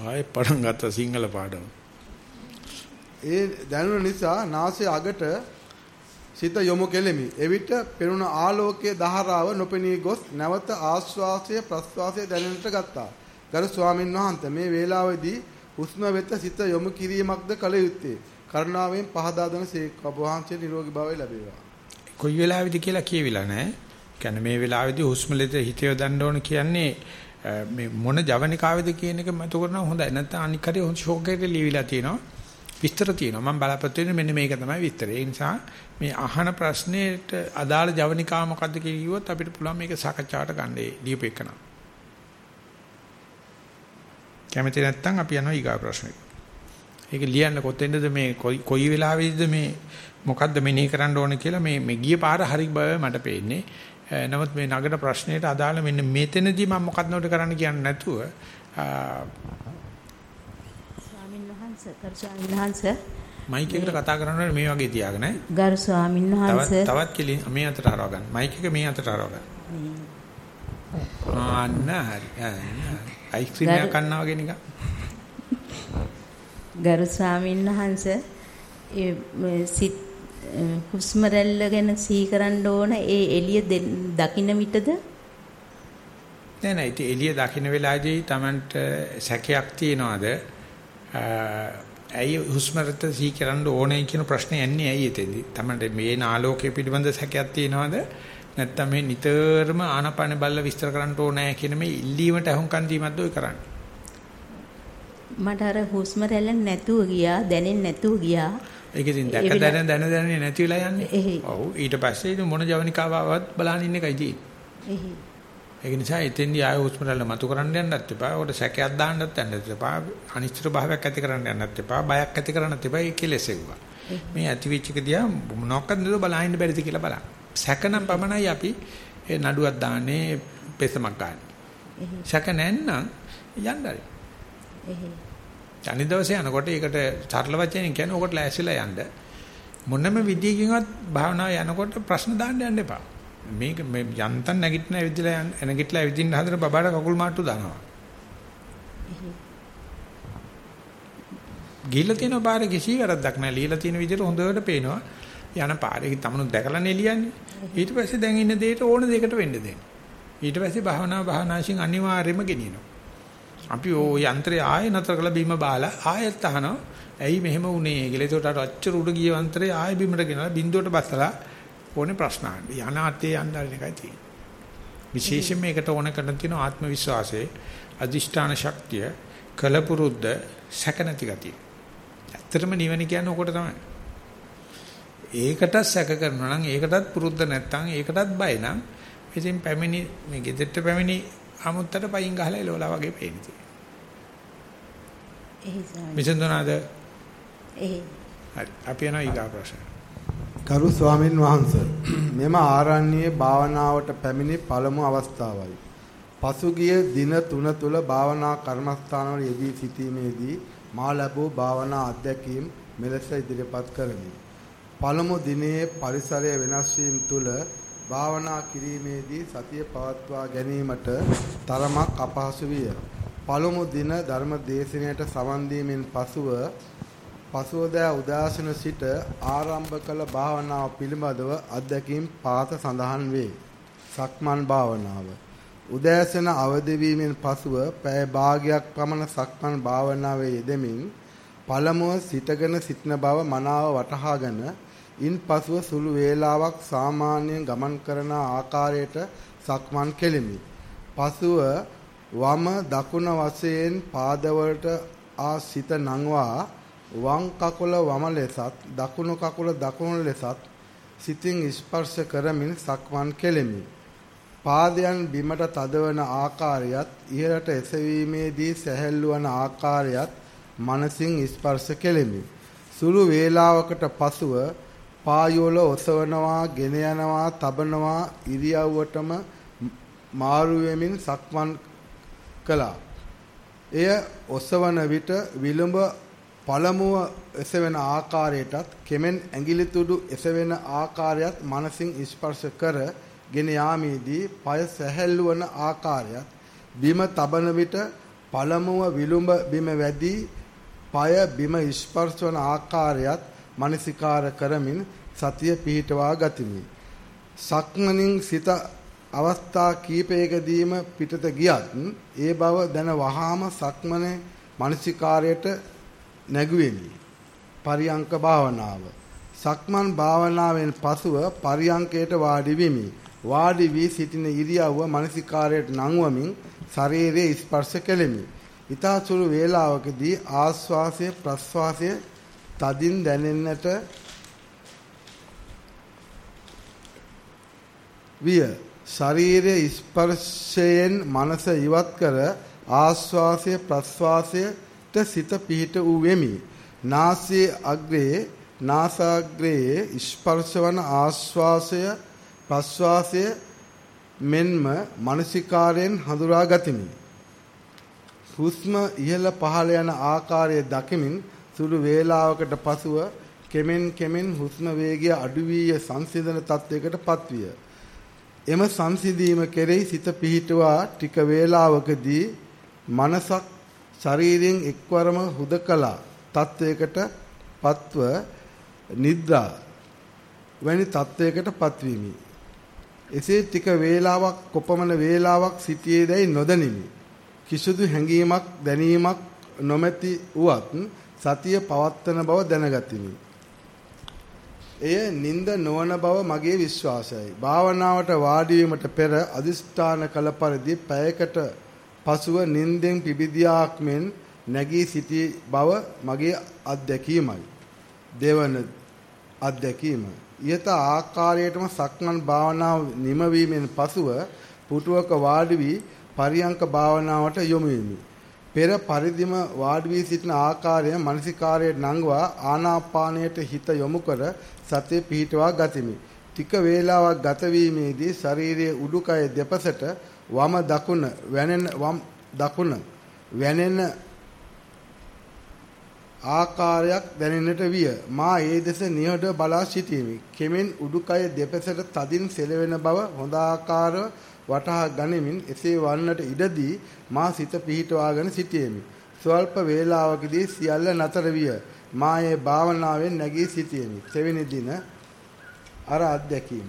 ආයේ පටන් ගත්ත සිංහල පාඩම. ඒ දැනුන නිසා නාසය අගට සිත යොමු කෙලෙමි. එවිට පෙනුන ආලෝකයේ දහරාව නොපෙනී ගොස් නැවත ආශ්වාසය ප්‍රශ්වාසය දැනෙන්නට ගත්තා. ගරු ස්වාමින් වහන්සේ මේ වේලාවේදී හුස්ම වෙත සිත යොමු කිරීමක්ද කළ යුත්තේ. කරුණාවෙන් පහදා දෙන සේක ඔබ වහන්සේ නිරෝගී භාවය ලැබේවා. කොයි වෙලාවෙදි කියලා කියවිලා නැහැ. කියන්නේ මේ වෙලාවේදී හුස්ම ලෙස හිත යොදන්න ඕන කියන්නේ මේ මොන ජවනිකාවේද කියන එක මතු කරනවා හොඳයි. නැත්නම් අනික් හරි ෂෝක් එකකට ලියවිලා තියෙනවා. විස්තර තියෙනවා. මම බලාපොරොත්තු වෙන්නේ මෙන්න මේක තමයි විස්තරය. ඒ නිසා මේ අහන ප්‍රශ්නෙට අදාළ ජවනිකා මොකද්ද කියලා කිව්වොත් අපිට පුළුවන් මේක සාකච්ඡාවට ගන්න ඒ ලියපෙකන. කැමති නැත්නම් අපි යනවා ඊගා ප්‍රශ්නෙට. ඒක ලියන්න කොතෙන්ද මේ කොයි වෙලාවෙදිද මේ මොකද්ද මෙනෙහි කරන්න ඕනේ කියලා මේ මේ ගිය පාර හරි බව මට පේන්නේ. නමුත් මේ නගර ප්‍රශ්නෙට අදාළ මෙන්න මෙතනදී මම මොකක්ද නෝට කරන්න කියන්නේ නැතුව ස්වාමීන් වහන්සේ කරු ස්වාමීන් වහන්සේ. මයික් එකට කතා කරනකොට මේ වගේ තියාගෙන. ගරු ස්වාමීන් වහන්සේ. තවත් තවත් කෙලින් මේ අතට හරව ගන්න. මයික් එක මේ අතට හරව ගන්න. ආන්න හරි. අයිස්ක්‍රීම් එකක් කන්නා වගේ නිකන් ගරු ස්වාමීන් වහන්සේ ඒ සිත් හුස්ම රැල්ල ගැන සිහි කරන්න ඕන ඒ එළිය දකින්න විටද? නෑ නෑ ඉතින් එළිය දකින්න වෙලාවේදී Tamanට සැකයක් තියනවාද? ඇයි හුස්ම රට සිහි කරන්න ඕනේ කියන ප්‍රශ්නේ යන්නේ ඇයි එතෙන්දී? Tamanට මේ නාලෝකයේ පිළිබඳ සැකයක් තියනවාද? නැත්නම් මේ නිතරම ආනපාන බල්ල විස්තර කරන්න ඕනේ කියන මේ ඉල්ලීමට අහුම්කන් දීමක්ද ඔය කරන්නේ? මට අර හුස්ම රැල්ල නැතුව ගියා දැනෙන්නේ නැතුව ගියා ඒක ඉතින් දැක දැන දැන දැන නැති වෙලා යන්නේ. ඔව් ඊට පස්සේ මොන ජවනිකාවවත් බලන්න ඉන්න එකයි තියෙන්නේ. ඒක නිසා එතෙන්දී ආය හුස්ම රැල්ල මතු කරන්න යන්නත් එපා. උඩ සැකයක් දාන්නත් යන්නත් එපා. අනිශ්චිත භාවයක් ඇති කරන්න යන්නත් එපා. බයක් ඇති කරන්නත් එපා. ඒ කෙලෙස් එව්වා. මේ ඇති වෙච්ච එක දිහා මොනක්වත් නේද බලහින්න බැරිද කියලා බලන්න. සැකනම් පමණයි අපි ඒ නඩුවක් දාන්නේ පෙසමක් ගන්න. සැක නැත්නම් යන්න හරි. අනිත් දවසේ යනකොට ඒකට සරල වචනෙන් කියන්නේ ඔකට ලෑස්තිලා යන්න. මොනම විදියකින්වත් භාවනාව යනකොට ප්‍රශ්න දාන්න යන්න එපා. මේක මේ යන්තම් නැගිටින ඇවිදලා යන නැගිටලා ඇවිදින්න හදන බබාට කකුල් මාට්ටු දානවා. ගිහිල්ලා තියෙන පාරේ කිසි වැරද්දක් නැහැ. লীලා තියෙන විදිහට හොඳට පේනවා. යන පාරේ තමනු දැකලා නෙලියන්නේ. ඊට පස්සේ දැන් ඉන්න දෙයට ඕන දෙයකට වෙන්න දෙන්න. ඊට පස්සේ භාවනා භාවනාශින් අනිවාර්යයෙන්ම ගෙනියනවා. අපි ඕ යන්ත්‍රය ආයෙ නතර කරලා බීම බාලා ආයෙත් අහනවා ඇයි මෙහෙම වුනේ කියලා. ඒකට අර අච්චර උඩ ගිය යන්ත්‍රය ආයෙ බීමට ගෙනලා බින්දුවට බස්සලා ඕනේ ප්‍රශ්න අහන්න. යනාතේ යන්න එකයි තියෙන්නේ. විශේෂයෙන් මේකට ඕන කරන තියෙන ආත්ම විශ්වාසය, අදිෂ්ඨාන ශක්තිය, කලපුරුද්ද, සැකනති ගතිය. ඇත්තටම නිවන කියන්නේ ඕකට තමයි. ඒකටත් සැක කරනවා නම් ඒකටත් පුරුද්ද නැත්නම් ඒකටත් බය නම් ඉතින් පැමිණි මේ ගෙදරට පැමිණි අමුත්තට පයින් ගහලා එලවලා වගේ පේන්නේ. එහි ස්වාමී. විසඳුණාද? එහි. හරි. අපි යනවා ඊගා ප්‍රශ්න. ගරු ස්වාමින් වහන්සේ මෙම ආරණ්‍යයේ භාවනාවට පැමිණි පළමු අවස්ථාවයි. පසුගිය දින තුන තුල භාවනා කර්මස්ථානවල යෙදී සිටීමේදී මා ලැබූ භාවනා අත්දැකීම් මෙලෙස ඉදිරිපත් කරමි. පළමු දිනේ පරිසරය වෙනස් වීම තුල භාවනා කිරීමේදී සතිය පවත්වා ගැනීමට තරමක් අපහසු විය. පළමු දින ධර්ම දේශනයට සමන් දීමෙන් පසුව පසුවදා උදාසන සිට ආරම්භ කළ භාවනාව පිළිබඳව අත්දැකීම් පාත සඳහන් වේ. සක්මන් භාවනාව. උදෑසන අවදි වීමෙන් පසුව පැය භාගයක් පමණ සක්මන් භාවනාවේ යෙදෙමින් පළමුව සිටගෙන සිටින බව මනාව වටහාගෙන ඉන්පසුව සුළු වේලාවක් සාමාන්‍යයෙන් ගමන් කරන ආකාරයට සක්මන් කෙලිමි. පසුව වම දකුණ වශයෙන් පාදවලට ආ සිත නංවා වම් කකුල වම ලෙසත් දකුණු කකුල දකුණු ලෙසත් සිතින් ස්පර්ශ කරමින් සක්මන් කෙලෙමි. පාදයන් බිමට තදවන ආකාරයත් ඉහළට එසවීමේදී සැහැල්ලු වන ආකාරයත් මනසින් ස්පර්ශ කෙලෙමි. සුළු වේලාවකට පසුව පායෝල ඔසවනවා, ගෙන යනවා, තබනවා ඉරියව්වටම මාරු වෙමින් සක්මන් කළා. එය ඔසවන විට විලුඹ පළමුව එසවෙන ආකාරයටත් කෙමෙන් ඇඟිලි තුඩු එසවෙන ආකාරයත් මනසින් ස්පර්ශ කර ගෙන යාමේදී পায় සැහැල්ලු වන ආකාරයත් බිම තබන විට පළමුව විලුඹ බිම වැදී পায় බිම ස්පර්ශ වන ආකාරයත් මනසිකාර කරමින් සතිය පිහිටවා ගතිමි. සක්මනින් සිත අවස්ථා කීපයකදීම පිටත ගියත් ඒ බව දැන වහාම සක්මනේ මානසිකාරයට නැගුවෙමි. පරියංක භාවනාව. සක්මන් භාවනාවෙන් පසුව පරියංකයට වාඩි වෙමි. වාඩි වී සිටින ඉරියව්ව මානසිකාරයට නංවමින් ශරීරයේ ස්පර්ශ කෙලෙමි. ඊතා සුළු වේලාවකදී ආස්වාසය ප්‍රස්වාසය තදින් දැනෙන්නට විය ශරීරයේ ස්පර්ශයෙන් මනස ඉවත් කර ආස්වාසය ප්‍රස්වාසයට සිත පිහිට වූ වෙමි. නාසයේ අග්‍රයේ නාසාග්‍රයේ ස්පර්ශවන ආස්වාසය ප්‍රස්වාසය මෙන්ම මානසිකාරයෙන් හඳුනා ගතිමි. හුස්ම ඉහළ පහළ යන ආකාරය දකිමින් සුළු වේලාවකට පසුව කෙමෙන් කෙමෙන් හුස්ම වේගය අඩු වී සංසිඳන තත්යකට පත්විය. එම සංසිඳීම කෙරෙහි සිත පිහිටුවා ටික වේලාවකදී මනසක් ශරීරයෙන් එක්වරම හුදකලා තත්වයකට පත්ව නිද්‍රා වැනි තත්වයකට පත්වීමි. එසේ ටික වේලාවක් කොපමණ වේලාවක් සිටියේදැයි නොදනිමි. කිසිදු හැඟීමක් දැනීමක් නොමැති වුවත් සතිය පවත්වන බව දැනගතිමි. එය නිନ୍ଦ නොවන බව මගේ විශ්වාසයයි. භාවනාවට වාඩි වීමට පෙර අදිෂ්ඨාන කළ පරිදි පැයකට පසුව නින්දෙන් පිබිදියාක් මෙන් නැගී සිටි බව මගේ අත්දැකීමයි. දෙවන අත්දැකීම. ඊට ආකාරයටම සක්මන් භාවනාව නිමවීමෙන් පසුව පුටුවක වාඩි වී පරියංක භාවනාවට යොමු වෙමි. පෙර පරිදිම වාඩි වී සිටින ආකාරය මානසිකාරයට නංවා ආනාපානයට හිත යොමු කර සතිය පිහිටවා ගතිමි. ටික වේලාවක් ගත වීමේදී ශරීරයේ උඩුකය දෙපසට වම දකුණ වැනෙන වම් දකුණ වැනෙන ආකාරයක් දැනෙන්නට විය. මා ඒ දෙස නිහඬ බලා සිටියෙමි. කෙමෙන් උඩුකය දෙපසට තදින් සෙලවෙන බව හොඳ ආකාරව වටහා ගනිමින් එසේ වන්නට ඉඩදී මා සිත පිහිටවාගෙන සිටියෙමි. ස්වල්ප වේලාවකදී සියල්ල නතර විය. මා ඒ භාවනාවෙන් නැගී සිටියෙමි. තෙවෙනි දින අර අත්දැකීම.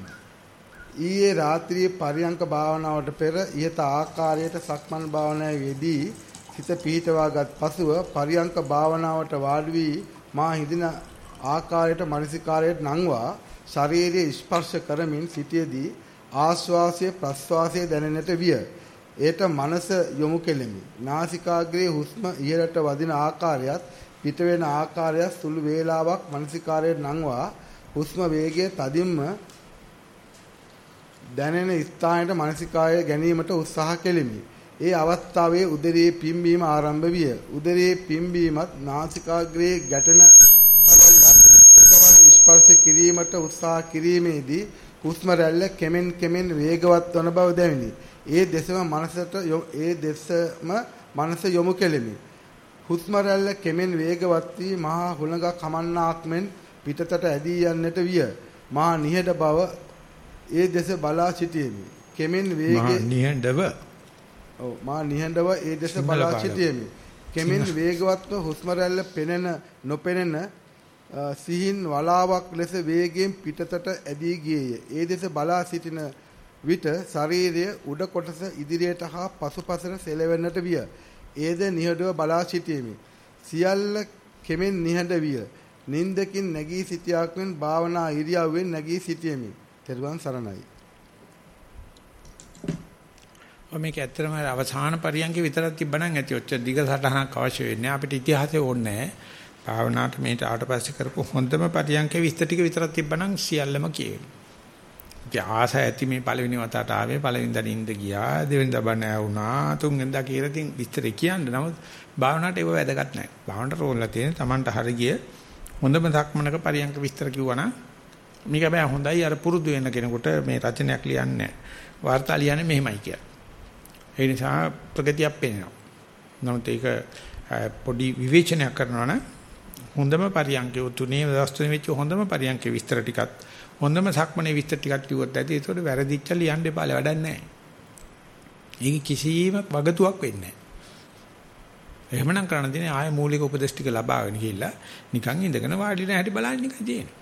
ඊයේ රාත්‍රියේ පරියංක භාවනාවට පෙර ඊට ආකාරයට සක්මන් භාවනාවේ යෙදී සිත පිහිටවාගත් පසුව පරියංක භාවනාවට වාඩි වී මා හිඳින ආකාරයට මානසිකාරයට නංවා ශාරීරික ස්පර්ශ කරමින් සිටියේදී ආශ්වාසය ප්‍රශ්වාසය දැනෙන්නට විය. ඒට මනස යොමු කෙලෙමි. නාසිකාග්‍රයේ හුස්ම ඉහළට වදින ආකාරයත් පිට වෙන ආකාරයත් සුළු වේලාවක් මානසිකාරයට නංවා හුස්ම වේගය තදින්ම දැනෙන ස්ථානයට මානසිකාය ගැනීමට උත්සාහ කෙලිමි. ඒ අවස්ථාවේ උදරයේ පිම්බීම ආරම්භ විය. උදරයේ පිම්බීමත් නාසිකාග්‍රයේ ගැටෙන එකවර ස්පර්ශ කිරීමට උත්සාහ කිරීමේදී හුස්ම රැල්ල කෙමෙන් කෙමෙන් වේගවත් වන බව දැවිනි. ඒ දෙසම මනසට ඒ දෙසම මනස යොමු කෙලිමි. හුස්ම රැල්ල කෙමෙන් වේගවත් වී මහා හුළඟක් කමන්නාක් මෙන් පිටතට ඇදී යන්නට විය. මහා නිහඬ බව ඒ දෙස බලා සිටියෙමි. කෙමෙන් වේගය මහා නිහඬව ඔව් මා නිහඬව ඒ දෙස බලා සිටියෙමි. කෙමෙන් වේගවත්ව හුස්ම රැල්ල පෙනෙන නොපෙනෙන සිහින් වලාවක් ලෙස වේගයෙන් පිටතට ඇදී ගියේය. ඒ දෙස බලා සිටින විට ශරීරයේ උඩ කොටස ඉදිරියට හා පසුපසට සෙලවෙන්නට විය. ඒද නිහඬව බලා සිටීමේ සියල්ල කෙමෙන් නිහඬ විය. නින්දකින් නැගී සිටියාක් මෙන් භාවනා ඉරියව්වෙන් නැගී සිටීමේ. තෙරුවන් සරණයි. ඔය මේක ඇත්තටම අවසාන පරියන්ක විතරක් තිබ්බනම් ඇති ඔච්චර දිග සටහනක් අවශ්‍ය වෙන්නේ අපිට ඉතිහාසය ඕනේ නැහැ. භාවනාවට මේට ආවට පස්සේ කරපු හොඳම පරියන්කේ විස්තර ටික විතරක් තිබ්බනම් සියල්ලම කියෙවි. ඉතින් ආස ඇති මේ පළවෙනි වතාවට ආවේ පළවෙනි දා නිින්ද ගියා දෙවෙනි දා බණ ඇහුණා තුන්වෙනි දා කියලා තින් විස්තරේ කියන්න නමුත් භාවනාවට ඒව වැදගත් නැහැ. භාවනාවට රෝල්ලා තියෙන Tamanට හරි ගිය හොඳම ධක්මනක පරියන්ක විස්තර කිව්වනම් මේක බෑ හොඳයි අර පුරුදු වෙන කෙනෙකුට මේ රචනයක් ලියන්නේ වාර්තා ලියන්නේ මෙහෙමයි කියලා. ඒ නිසා ප්‍රගතියක් පේනවා. නමුත් ඒක පොඩි විවේචනයක් කරනවා නම් හොඳම පරියන්කේ තුනේ දවස් තුනේ වෙච්ච හොඳම පරියන්කේ විස්තර ටිකත් හොඳම සක්මනේ විස්තර ටිකක් කිව්වොත් ඇති ඒකට වැරදිච්ච ලියන්න එපා වැඩක් නැහැ. ඒක කිසිම වගතුවක් වෙන්නේ නැහැ. එහෙමනම් කරන්න තියෙන්නේ ආය මූලික උපදේශ ටික ලබාගෙන ගිහිල්ලා නිකන් ඉඳගෙන වාඩිලා හැටි බලන්න නිකන් තියෙන්නේ.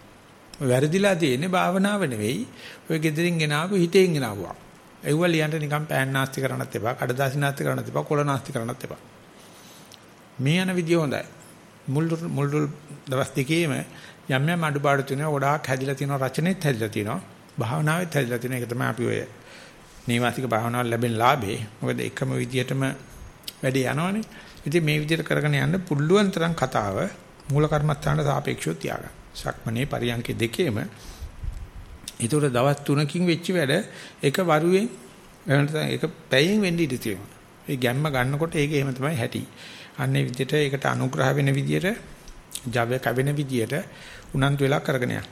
ඔය වැරදිලා තියෙන්නේ භාවනාව නෙවෙයි. ඔය gedirin ගෙනාවු හිතෙන් ගෙනාවුවා. ඒව ලියන්න නිකන් පෑන් නාස්ති කරන්නත් එපා, කඩදාසි නාස්ති කරන්නත් එපා, කොළ නාස්ති කරන්නත් එපා. මේ යන විදිය හොඳයි. මුල් මුල් දවස් දෙකේම යම් යම් අඩුපාඩු තියෙනවා. ගොඩාක් හැදිලා තියෙනවා රචනෙත් හැදිලා තියෙනවා. භාවනාවෙත් හැදිලා තියෙනවා. ඒක තමයි අපි ඔය නීවාසික භාවනාවල් ලැබෙන ලාභේ. මොකද එකම විදියටම වැඩි යනවනේ. ඉතින් මේ විදියට කරගෙන යන්න පුළුවන් තරම් කතාව මූල කර්මස්ථානට සාපේක්ෂව තියාගන්න. සක්මනේ පරියන්ක දෙකේම ඒතකොට දවස් 3කින් වෙච්ච වැඩ එක වරුවෙන් එහෙනම් ඒක පැයෙන් වෙන්න ඉඩ තියෙනවා. ඒ ගැම්ම ගන්නකොට ඒක එහෙම තමයි හැටි. අන්නේ විදියට ඒකට අනුග්‍රහ වෙන විදියට ජවය කැවෙන විදියට උනන්දු වෙලා කරගෙන යන්න.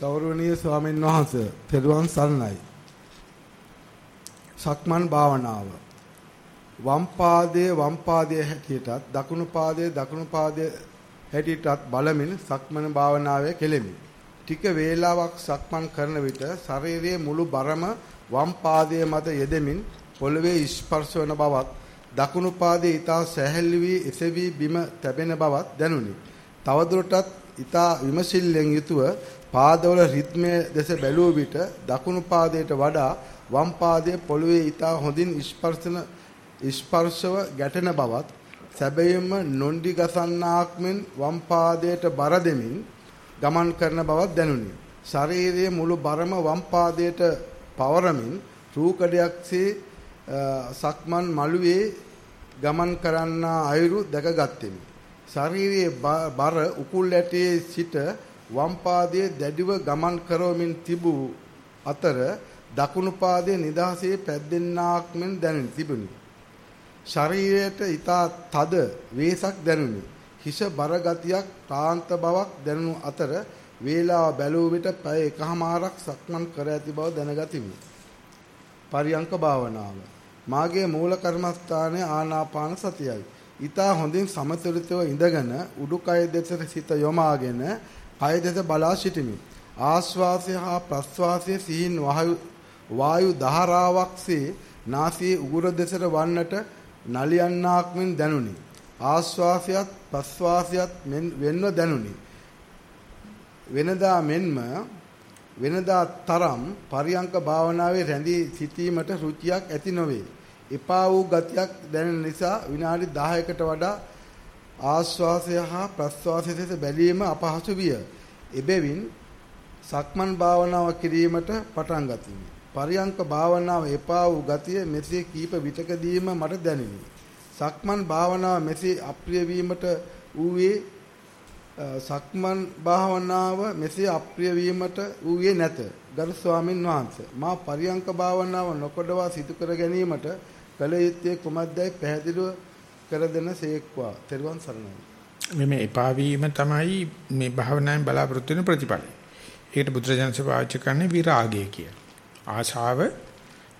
ගෞරවනීය ස්වාමීන් වහන්සේ තෙරුවන් සරණයි. සක්මන් භාවනාව. වම් පාදයේ වම් පාදයේ හැටියටත් දකුණු පාදයේ දකුණු පාදයේ හැටියටත් බලමින් සක්මන් භාවනාවේ කෙලෙමි. ටික වේලාවක් සක්මන් කරන විට ශරීරයේ මුළු බරම වම් පාදයේ මත යෙදෙමින් පොළවේ ස්පර්ශ වන බවත් දකුණු පාදයේ ඊතා සැහැල්ලු වී එසවි බිම තැබෙන බවත් දැනුනි. තවදුරටත් ඊතා විමසිල්ලෙන් යුතුව පාදවල රිද්මය දෙස බැලුව විට දකුණු පාදයට වඩා වම් පාදයේ පොළවේ ඊතා හොඳින් ස්පර්ශන ස්පර්ශව ගැටෙන බවත් සැබවින්ම නොන්ඩි ගසන්නාක් මෙන් වම් පාදයට බර දෙමින් ගමන් කරන බවක් දැනුනි. ශරීරයේ මුළු බරම වම් පාදයට පවරමින් රූකඩයක්සේ සක්මන් මළුවේ ගමන් කරන්නා අයුරු දැකගත්ෙමි. ශාරීරියේ බර උකුල් ඇටයේ සිට වම් පාදයේ දැඩිව ගමන් කරවමින් තිබූ අතර දකුණු පාදයේ නිදහසේ පැද්දෙන්නාක් මෙන් දැනෙන තිබුණි. ශරීරයට ඊතා තද වේසක් දැනුනි. හිස බර ගතියක් තාන්ත බවක් දැනුණු අතර වේලාව බැලුව විට පැය එකහමාරක් සක්මන් කර ඇති බව දැනගතිමි. පරියංක භාවනාව මාගේ මූල කර්මස්ථානයේ ආනාපාන සතියයි. ඊතා හොඳින් සමතුලිතව ඉඳගෙන උඩුකය දෙසට සිත යොමාගෙන කය දෙස බලා සිටිමි. ආශ්වාසය හා ප්‍රශ්වාසයේ සිහින් වායු ධාරාවක්සේ නාසයේ උගුර දෙසට වන්නට නලියන්නාක් මෙන් දැනුනි. ආශ්වාසයත් ප්‍රශ්වාසයත් වෙන්ව දැනුනි. වෙනදා මෙන්ම වෙනදා තරම් පරියංක භාවනාවේ රැඳී සිටීමට රුචියක් ඇති නොවේ. එපා වූ ගතියක් දැනෙන නිසා විනාඩි 10කට වඩා ආශ්වාසය හා ප්‍රශ්වාසය දෙස බැලීම අපහසු විය. එබැවින් සක්මන් භාවනාව කිරීමට පටන් ගතිමි. පරියංක භාවනාව එපා වූ ගතිය මෙසේ කීප විටකදීම මට දැනිනි. සක්මන් භාවනාව මෙසේ අප්‍රිය වීමට ඌවේ සක්මන් භාවනාව මෙසේ අප්‍රිය වීමට ඌවේ නැත. ගරු ස්වාමින් වහන්සේ මා පරියංක භාවනාව නොකොඩවා සිදු කර ගැනීමට කල යුත්තේ කුමක්දයි පැහැදිලිව කර දෙන සේක්වා. තෙරුවන් සරණයි. මේ එපා වීම තමයි මේ භාවනාවෙන් බලාපොරොත්තු වෙන ප්‍රතිඵලය. ඒකට බුදුරජාණන්සේ පාවිච්චි කරන්නේ විරාගය කියලා. ආශාව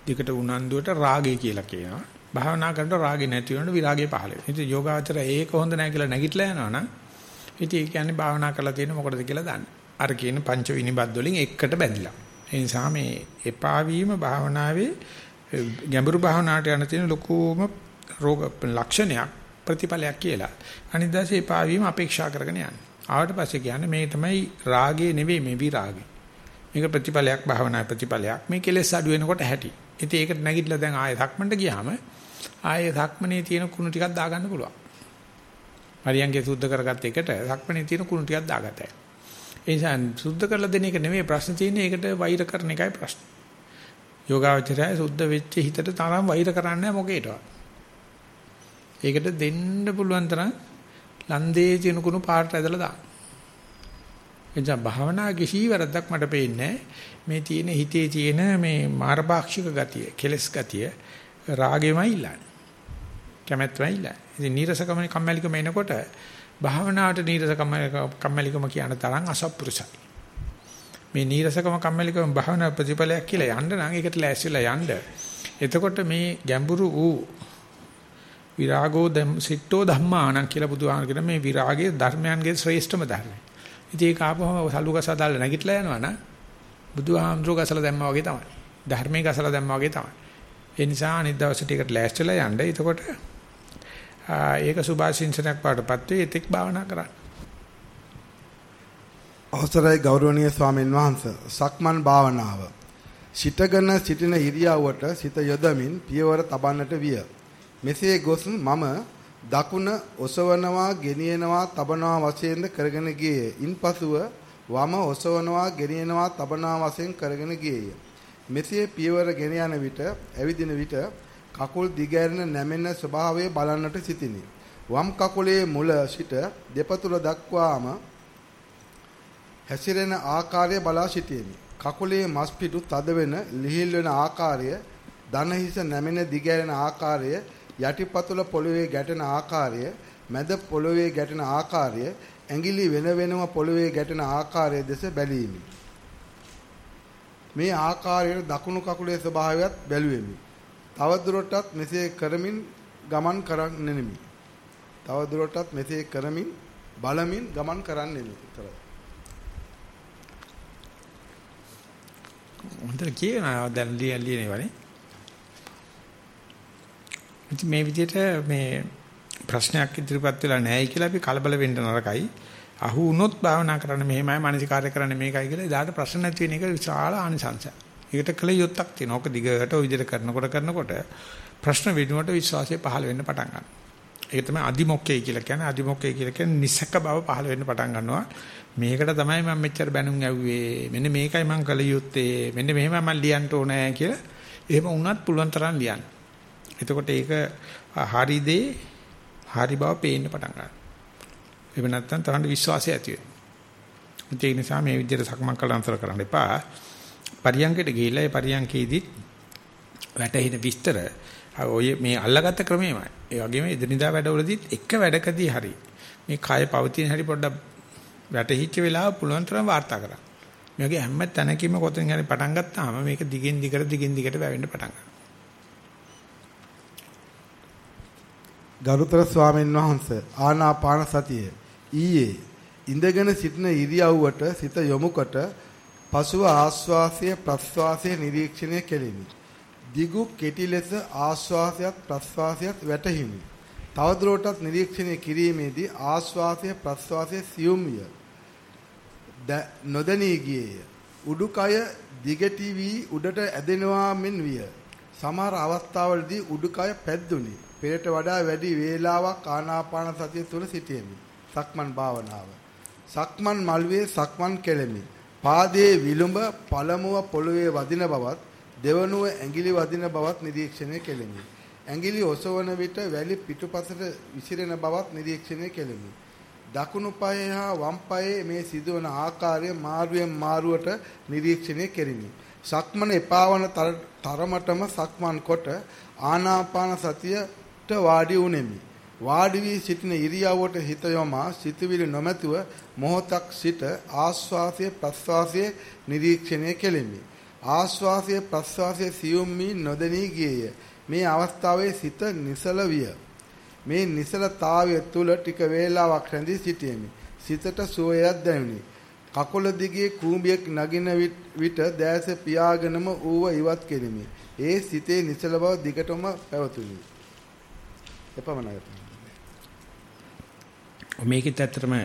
දිකට උනන්දුවට රාගය කියලා කියනවා. භාවනා කරනකොට රාගේ නැති වෙනකොට විරාගය පහළ වෙනවා. ඉතින් යෝගාචර ඒක හොඳ නැහැ කියලා නැගිටලා යනවනම් ඉතින් ඒ කියන්නේ භාවනා කරලා තියෙන මොකටද කියලා දන්න. අර කියන පංච විනිබද්ද වලින් එකකට බැඳිලා. ඒ නිසා මේ එපා වීම භාවනාවේ ගැඹුරු භාවනාවට යන තියෙන ලොකුම රෝග ලක්ෂණයක් ප්‍රතිඵලයක් කියලා. අනිත් දැසේ පාවීම අපේක්ෂා කරගෙන යන්නේ. ආවට පස්සේ කියන්නේ මේ තමයි රාගේ නෙවෙයි මේ විරාගේ. මේක ප්‍රතිඵලයක් භාවනාවේ ප්‍රතිඵලයක්. මේ කෙලෙස් අඩු වෙනකොට ඇති. ඉතින් ඒකට නැගිටලා දැන් ආයෙ ධක්මන්ට ගියාම ආයෙ ධක්මනේ තියෙන කුණු ටිකක් දාගන්න පුළුවන්. හරියන්ගේ සුද්ධ කරගත්ත එකට ධක්මනේ තියෙන කුණු ටිකක් දාගත්තා. ඒ නිසා සුද්ධ කරලා දෙන එක නෙවෙයි ප්‍රශ්න තියෙන්නේ ඒකට වෛර කරන එකයි ප්‍රශ්නේ. යෝගාවචරය සුද්ධ වෙච්ච හිතට තරම් වෛර කරන්නේ මොකේටවත්. ඒකට දෙන්න පුළුවන් තරම් ලන්දේ තියෙන කුණු පාට ඇදලා දාන්න. එනිසා භාවනා කිසි වැරද්දක් මට පේන්නේ මේ තියෙන හිතේ තියෙන මේ මාරපාක්ෂික ගතිය, කෙලස් ගතිය රාගෙමයි ඉල්ලන්නේ. කැමැත්තමයි ඉල්ලන්නේ. ඉතින් නීරසකම කම්මැලිකම එනකොට භාවනාවට නීරසකම කම්මැලිකම කියන තරම් අසත්පුරුෂයි. මේ නීරසකම කම්මැලිකම භාවනා ප්‍රතිඵලයක් කියලා යන්න නම් ඒකට ලෑස්තිලා යන්න. එතකොට මේ ගැඹුරු වූ විරාගෝ සිට්ටෝ ධම්මාණං කියලා බුදුහාම කියන මේ විරාගයේ ධර්මයන්ගේ ශ්‍රේෂ්ඨම ධර්මයි. ඉතින් ඒක ආපුවම සලු ගසා දාලා නැගිටලා යනවා නම් බුදුහාමුදුරුවෝ ගසලා දැම්මා වගේ තමයි. ධර්මයේ ගසලා දැම්මා වගේ තමයි. ඒ නිසා අනිත් දවසට ඒකට ලෑස්තිලා යන්න. එතකොට ඒක සුභාශිංසනයක් පාටපත් වේ. එතෙක් භාවනා කරන්න. අවසරයි ගෞරවනීය ස්වාමීන් වහන්ස සක්මන් භාවනාව සිටගෙන සිටින ඉරියව්වට සිත යොදමින් පියවර තබන්නට විය මෙසේ ගොස් මම දකුණ ඔසවනවා ගෙනියනවා තබනවා වශයෙන්ද කරගෙන ගියේ ඉන්පසුව වම ඔසවනවා ගෙනියනවා තබනවා වශයෙන් කරගෙන ගියේය මෙසේ පියවර ගෙන යන විට ඇවිදින විට කකුල් දිගෑරෙන නැමෙන ස්වභාවය බලන්නට සිටිනි වම් කකුලේ මුල සිට දෙපතුල දක්වාම හැසිරෙන ආකාරය බලා සිටියෙමි. කකුලේ මස් පිටු තද වෙන, ලිහිල් වෙන ආකාරය, දන හිස නැමෙන දිගැරෙන ආකාරය, යටිපතුල පොළවේ ගැටෙන ආකාරය, මැද පොළවේ ගැටෙන ආකාරය, ඇඟිලි වෙන වෙනම පොළවේ ගැටෙන ආකාරය දෙස බැලීමි. මේ ආකාරයට දකුණු කකුලේ ස්වභාවයත් බැලුවෙමි. තවදුරටත් මෙසේ කරමින් ගමන් කරන්නෙමි. තවදුරටත් මෙසේ කරමින් බලමින් ගමන් කරන්නෙමි. හොඳට කියනවා දැන් ලියන ලියනේවනේ. ඉතින් මේ විදිහට මේ ප්‍රශ්නයක් ඉදිරිපත් වෙලා නැහැ කියලා අපි කලබල වෙන්න නරකයි. අහු වුණොත් භාවනා කරන්න මෙහෙමයි මානසිකාර්ය කරන්න මේකයි කියලා එදාට ප්‍රශ්න නැති වෙන එක විශාල ආනිසංසයක්. ඒකට කල යුත්තක් තියෙනවා. ඔක දිගට ඔය විදිහට කරනකොට කරනකොට ප්‍රශ්න වෙනුවට විශ්වාසය පහළ වෙන්න පටන් ගන්නවා. ඒක තමයි අදිමොක්කේ කියලා කියන්නේ. අදිමොක්කේ කියලා කියන්නේ නිසක බව පහළ වෙන්න පටන් ගන්නවා. මේකට තමයි මම මෙච්චර බැනුම් ඇව්වේ. මෙන්න මේකයි මම කළ යුත්තේ. මෙන්න මෙහෙම මම ලියන්න ඕනේ කියලා. එහෙම වුණත් පුළුවන් තරම් ලියන්න. එතකොට ඒක හරි දේ හරි බව පේන්න පටන් ගන්නවා. එහෙම නැත්නම් තමන්ට විශ්වාසය ඇති වෙනවා. ඒ නිසා මේ විදිහට සක්මන් කළ අන්තර කරන්න එපා. පරියංගයට ගිහිල්ලා ඒ පරියංගයේදී වැටෙන විස්තර ඔය මේ අල්ලගත්ත ක්‍රමෙමයි. ඒ වගේම එදිනදා වැඩවලදීත් එක වැඩකදී හරි මේ කය පවතින හැටි පොඩ්ඩක් වැටහිච්ච වෙලාව පුළුවන් තරම් වාර්තා කරා. මේ වගේ හැම තැනකම කොතෙන් හරි පටන් ගත්තාම මේක දිගින් දිගට දිගින් දිගට වැවෙන්න පටන් ගන්නවා. ගරුතර ස්වාමීන් වහන්සේ ආනාපාන සතිය ඊයේ ඉඳගෙන සිටින ඉරියව්වට සිත යොමුකොට පසුව ආස්වාසය ප්‍රස්වාසය නිරීක්ෂණය කෙලිමි. දිගු කෙටි ලෙස ආස්වාසයත් ප්‍රස්වාසයත් වැටහිමි. තවදුරටත් නිරීක්ෂණය කිරීමේදී ආශ්වාසය ප්‍රශ්වාසය සියුම් විය. නොදැනී ගියේය. උඩුකය දිගටි වී උඩට ඇදෙනවා මෙන් විය. සමහර අවස්ථාවලදී උඩුකය පැද්දුනි. පෙරට වඩා වැඩි වේලාවක් ආනාපාන සතිය තුල සිටියෙමි. සක්මන් භාවනාව. සක්මන් මල්වේ සක්මන් කෙලෙමි. පාදයේ විලුඹ පළමුව පොළවේ වදින බවත් දෙවනුව ඇඟිලි වදින බවත් නිරීක්ෂණය කෙලෙමි. ඇඟිලි ඔසවන විට වැලි පිටුපසට විසිරෙන බවත් නිරීක්ෂණය කෙලිමි. දකුණු පායේ හා වම් පායේ මේ සිදුවන ආකාරය මාරුවෙන් මාරුවට නිරීක්ෂණය කෙරිමි. සක්මන එපාවන තරමටම සක්මන් කොට ආනාපාන සතියට වාඩි වුනේමි. වාඩි වී සිටින ඉරියව්වට හිත යොමා සිතුවිලි නොමැතුව මොහොතක් සිට ආස්වාසය ප්‍රස්වාසය නිරීක්ෂණය කෙලිමි. ආස්වාසය ප්‍රස්වාසය සියුම් වී නොදෙනී ගියේය. මේ අවස්ථාවේ සිත නිසල විය. මේ නිසලතාවය තුල ටික වේලාවක් රැඳී සිටියෙමි. සිතට සුවයක් දැනුනි. කකුල දිගේ කූඹියක් නගින විට දැස පියාගෙනම ඌව ඉවත් කෙලිමි. ඒ සිතේ නිසල බව දිගටම පැවතුනි. එපමණයි. මේකෙත් ඇත්තටම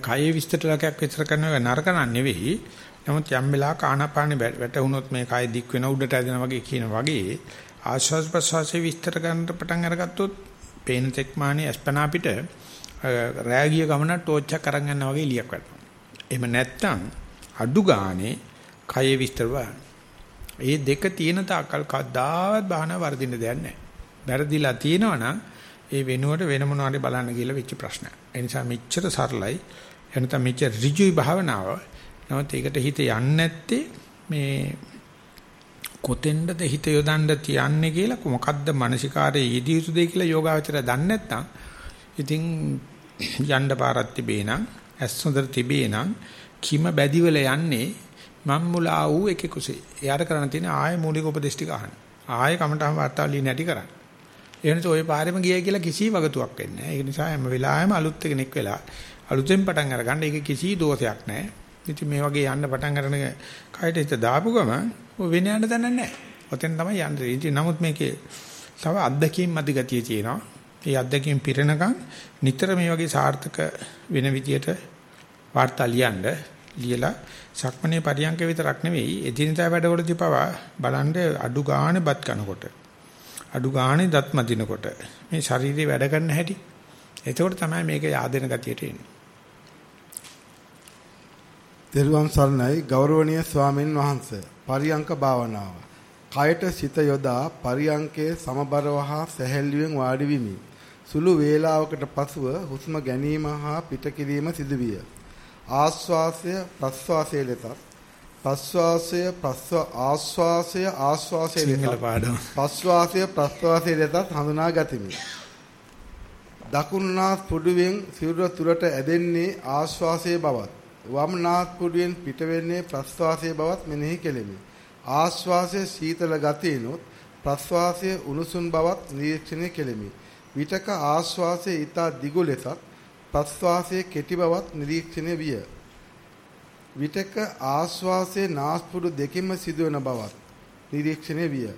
කයේ විස්තරලකයක් විතර කරනවා නරක නෙවෙයි. නමුත් යම් වෙලාවක ආනාපානෙ වැටුනොත් මේ කය දික් වෙන උඩට ඇදෙන වගේ කියන වගේ ආශ්වාස ප්‍රශ්වාසයේ විස්තර ගන්නට පටන් අරගත්තොත් පේන තෙක්මානේ අස්පනා පිට රෑගිය ගමන ටෝච් එකක් අරන් යනවා වගේ එලියක් වැටෙනවා. එහෙම නැත්තම් අඩු ගානේ කයේ විස්තර ඒ දෙක තියෙන තාකල් කද්දාවත් බහන වර්ධින්න දෙයක් නැහැ. වැරදිලා තියෙනවා නම් ඒ වෙනුවට වෙන මොනවාරි බලන්න කියලා වෙච්ච ප්‍රශ්නයක්. ඒ නිසා මෙච්චර සරලයි එනත මෙච්චර ඍජුයි භාවනාව. නමුත් ඒකට හිත යන්නේ නැත්තේ මේ කොතෙන්ද හිත යොදන්න තියන්නේ කියලා මොකද්ද මානසිකාරයේ යෙදිය යුතු දෙය කියලා යෝගාවචරය දන්නේ නැත්නම් ඉතින් යන්න පාරක් තිබේ නම් ඇස් හොඳට තිබේ නම් කිම බැදිවල යන්නේ මම් මුලා වූ එකෙකුසේ. එයාට කරන්න තියෙන ආය මූලික උපදේශ ටික අහන්න. ආය කමටහම වාර්තාවලිය නැටි කරන්න. ඒ වෙනස ওই පාරෙම ගියයි කියලා කිසි වගතුවක් වෙන්නේ නැහැ. ඒ නිසා හැම වෙලාවෙම අලුත් කෙනෙක් වෙලා අලුතෙන් පටන් අරගන්න ඒක කිසි දෝෂයක් නැහැ. ඉතින් මේ වගේ යන්න පටන් අරගෙන කයට හිත දාපු ගම වෙන යන්න දන්නේ නැහැ. ඔතෙන් තමයි යන්නේ. ඉතින් නමුත් මේකේ තව අත්දැකීම් මැදි ගතිය තියෙනවා. ඒ අත්දැකීම් පිරෙනකන් නිතර මේ වගේ සාර්ථක වෙන විදියට වාර්තා ලියන්න ලියලා සක්මණේ පරියන්ක විතරක් නෙවෙයි එදිනදා වැඩවලදී පවා බලන්න අඩු ගානේ බත් කනකොට අඩු ගානේ දත් මදිනකොට මේ ශරීරේ වැඩ කරන හැටි එතකොට තමයි මේක yaadena ගතියට එන්නේ. දේරුවන් සරණයි ගෞරවනීය ස්වාමින් වහන්සේ පරියංක භාවනාව. කයට සිත යොදා පරියංකයේ සමබරව හා සැහැල්ලුවෙන් වාඩි විමි. සුළු වේලාවකට පසුව හුස්ම ගැනීම හා පිට කිරීම සිදුවිය. ආස්වාසය ප්‍රස්වාසය ලෙසත් ප්‍රස්වාසය ප්‍රස්ව ආස්වාසය ආස්වාසය සිංහල පාඩම ප්‍රස්වාසය ප්‍රස්වාසය ලෙසත් හඳුනා ගතිමි. දකුණුනාස් පුඩුවෙන් සිරුර තුරට ඇදෙන්නේ ආශ්වාසයේ බවත් වම් නාස් පුඩුවෙන් පිටවෙන්නේ ප්‍රශ්වාසයේ බවත් මෙනෙහි කෙලෙමි. ආශ්වාසයේ සීතල ගතියනොත් ප්‍රශ්වාසයේ උණුසුම් බවත් නිරීක්ෂණය කෙලෙමි. විතක ආශ්වාසයේ ඊතා දිගු ලෙසත් ප්‍රශ්වාසයේ කෙටි බවත් නිරීක්ෂණය විය. විතක ආශ්වාසයේ නාස්පුඩු දෙකෙම සිදුවන බවත් නිරීක්ෂණය විය.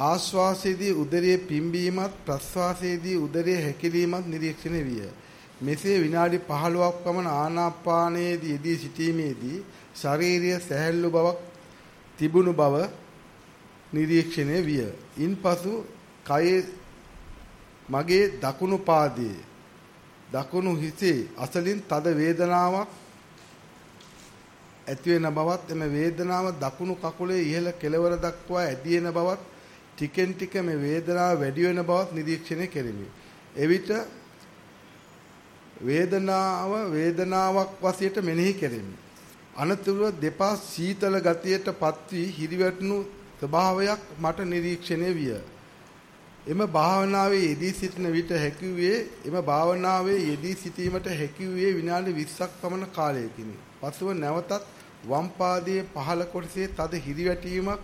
ආශ්වාසයේදී උදරයේ පිම්බීමත් ප්‍රශ්වාසයේදී උදරයේ හැකිලීමත් නිරීක්ෂණය විය. මෙසේ විනාඩි 15ක් පමණ ආනාපානයේදී යෙදී සිටීමේදී ශාරීරිය සැහැල්ලු බවක් තිබුණු බව නිරීක්ෂණය විය. ඉන්පසු කයේ මගේ දකුණු පාදයේ දකුණු හිසේ අසලින් තද වේදනාවක් ඇති වෙන බවත් එම වේදනාව දකුණු කකුලේ ඉහළ කෙළවර දක්වා ඇදීන බවත් ටිකෙන් ටික මේ වේදනාව වැඩි වෙන බවත් නිරීක්ෂණය කෙරෙමි. එවිට වේදනාව වේදනාවක් වශයෙන් මෙනෙහි කෙරෙමි. අනතුරුව දෙපා සීතල ගතියට පත්වී හිරිවැටුණු ස්වභාවයක් මට නිරීක්ෂණය විය. එම භාවනාවේ යෙදී සිටින විට හැකියුවේ එම භාවනාවේ යෙදී සිටීමට හැකියුවේ විනාඩි 20ක් පමණ කාලයකිනි. පසුව නැවතත් වම් පාදයේ පහළ කොටසේ තද හිරිවැටීමක්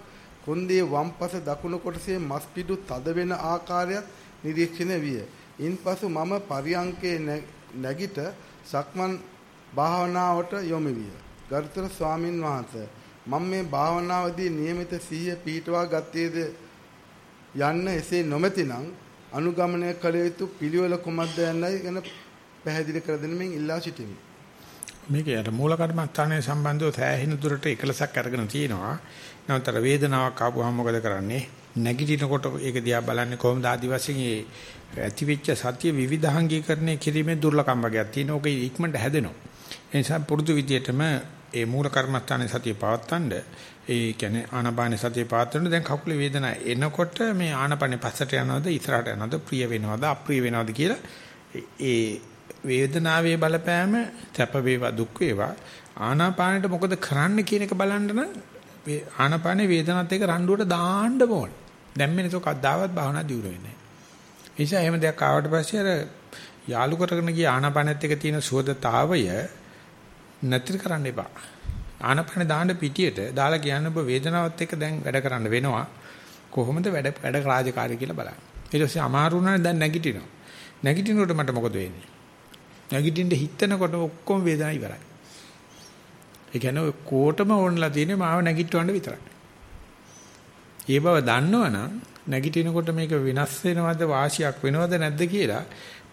කොන්දේ වම්පස දකුණු කොටසේ මස් පිඩු තද වෙන ආකාරයත් නිරීක්ෂණය විය. ඉන්පසු මම පරියංකේ නැගිට සක්මන් භාවනාවට යොමු විය. ගරුතර ස්වාමින් වහන්සේ මම මේ භාවනාවේදී નિયમિત සිහිය පීඨවා ගත්තේද යන්න එසේ නොමැතිනම් අනුගමනය කළ යුතු පිළිවෙල කුමක්ද යන්නයි ගැන පැහැදිලි කර දෙන්නමින් ඉල්ලා සිටිමි. මේක යට මූල කර්මස්ථානයේ සම්බන්ධව සෑහෙන දුරට එකලසක් අරගෙන තියෙනවා. නැවතර වේදනාවක් ආපුවම මොකද කරන්නේ? නැගිටිනකොට ඒක දිහා බලන්නේ කොහොමද ආදි වශයෙන් ඒ ඇතිවෙච්ච සතිය විවිධාංගීකරණය කිරීමේ දුර්ලභම් වගේක් තියෙනවා. ඕක ඉක්මනට හැදෙනවා. ඒ නිසා පුරුදු විදියටම ඒ මූල කර්මස්ථානයේ සතිය පවත්තන්න ඒ කියන්නේ ආනාපාන සතිය පවත්තන්න දැන් කකුලේ වේදනාව එනකොට මේ ආනාපානේ පස්සට යනවද ඉස්සරහට යනවද ප්‍රිය වෙනවද අප්‍රිය වෙනවද කියලා ඒ වේදනාවේ බලපෑම තැප වේවා දුක් වේවා ආනාපානෙට මොකද කරන්න කියන එක බලන්න නම් ආනාපානේ වේදනත් එක්ක රණ්ඩුවට දාන්න ඕන. දැම්මේ නැතෝ කද්දාවත් භාවනා දියුර වෙන්නේ නැහැ. ඒ නිසා එහෙම දෙයක් ආවට පස්සේ අර යාලු කරගෙන ගිය ආනාපානෙත් එක්ක තියෙන සුවදතාවය නැතිර කරන්න එපා. ආනාපානේ දාන්න පිටියට දාලා කියන්න ඔබ වේදනාවත් එක්ක දැන් වැඩ කරන්න වෙනවා. කොහොමද වැඩ වැඩ රාජකාරී කියලා බලන්න. ඊට පස්සේ අමාරු වුණානේ දැන් නැගිටිනවා. නැගිටිනකොට මට මොකද වෙන්නේ? නැගිටින්න හිතනකොට ඔක්කොම වේදනාව ඉවරයි. ඒ කියන්නේ ඔය කෝටම ඕනලා තියෙන්නේ මාව නැගිටවන්න විතරයි. ඒ බව දන්නවනම් නැගිටිනකොට මේක වෙනස් වෙනවද වාසියක් වෙනවද නැද්ද කියලා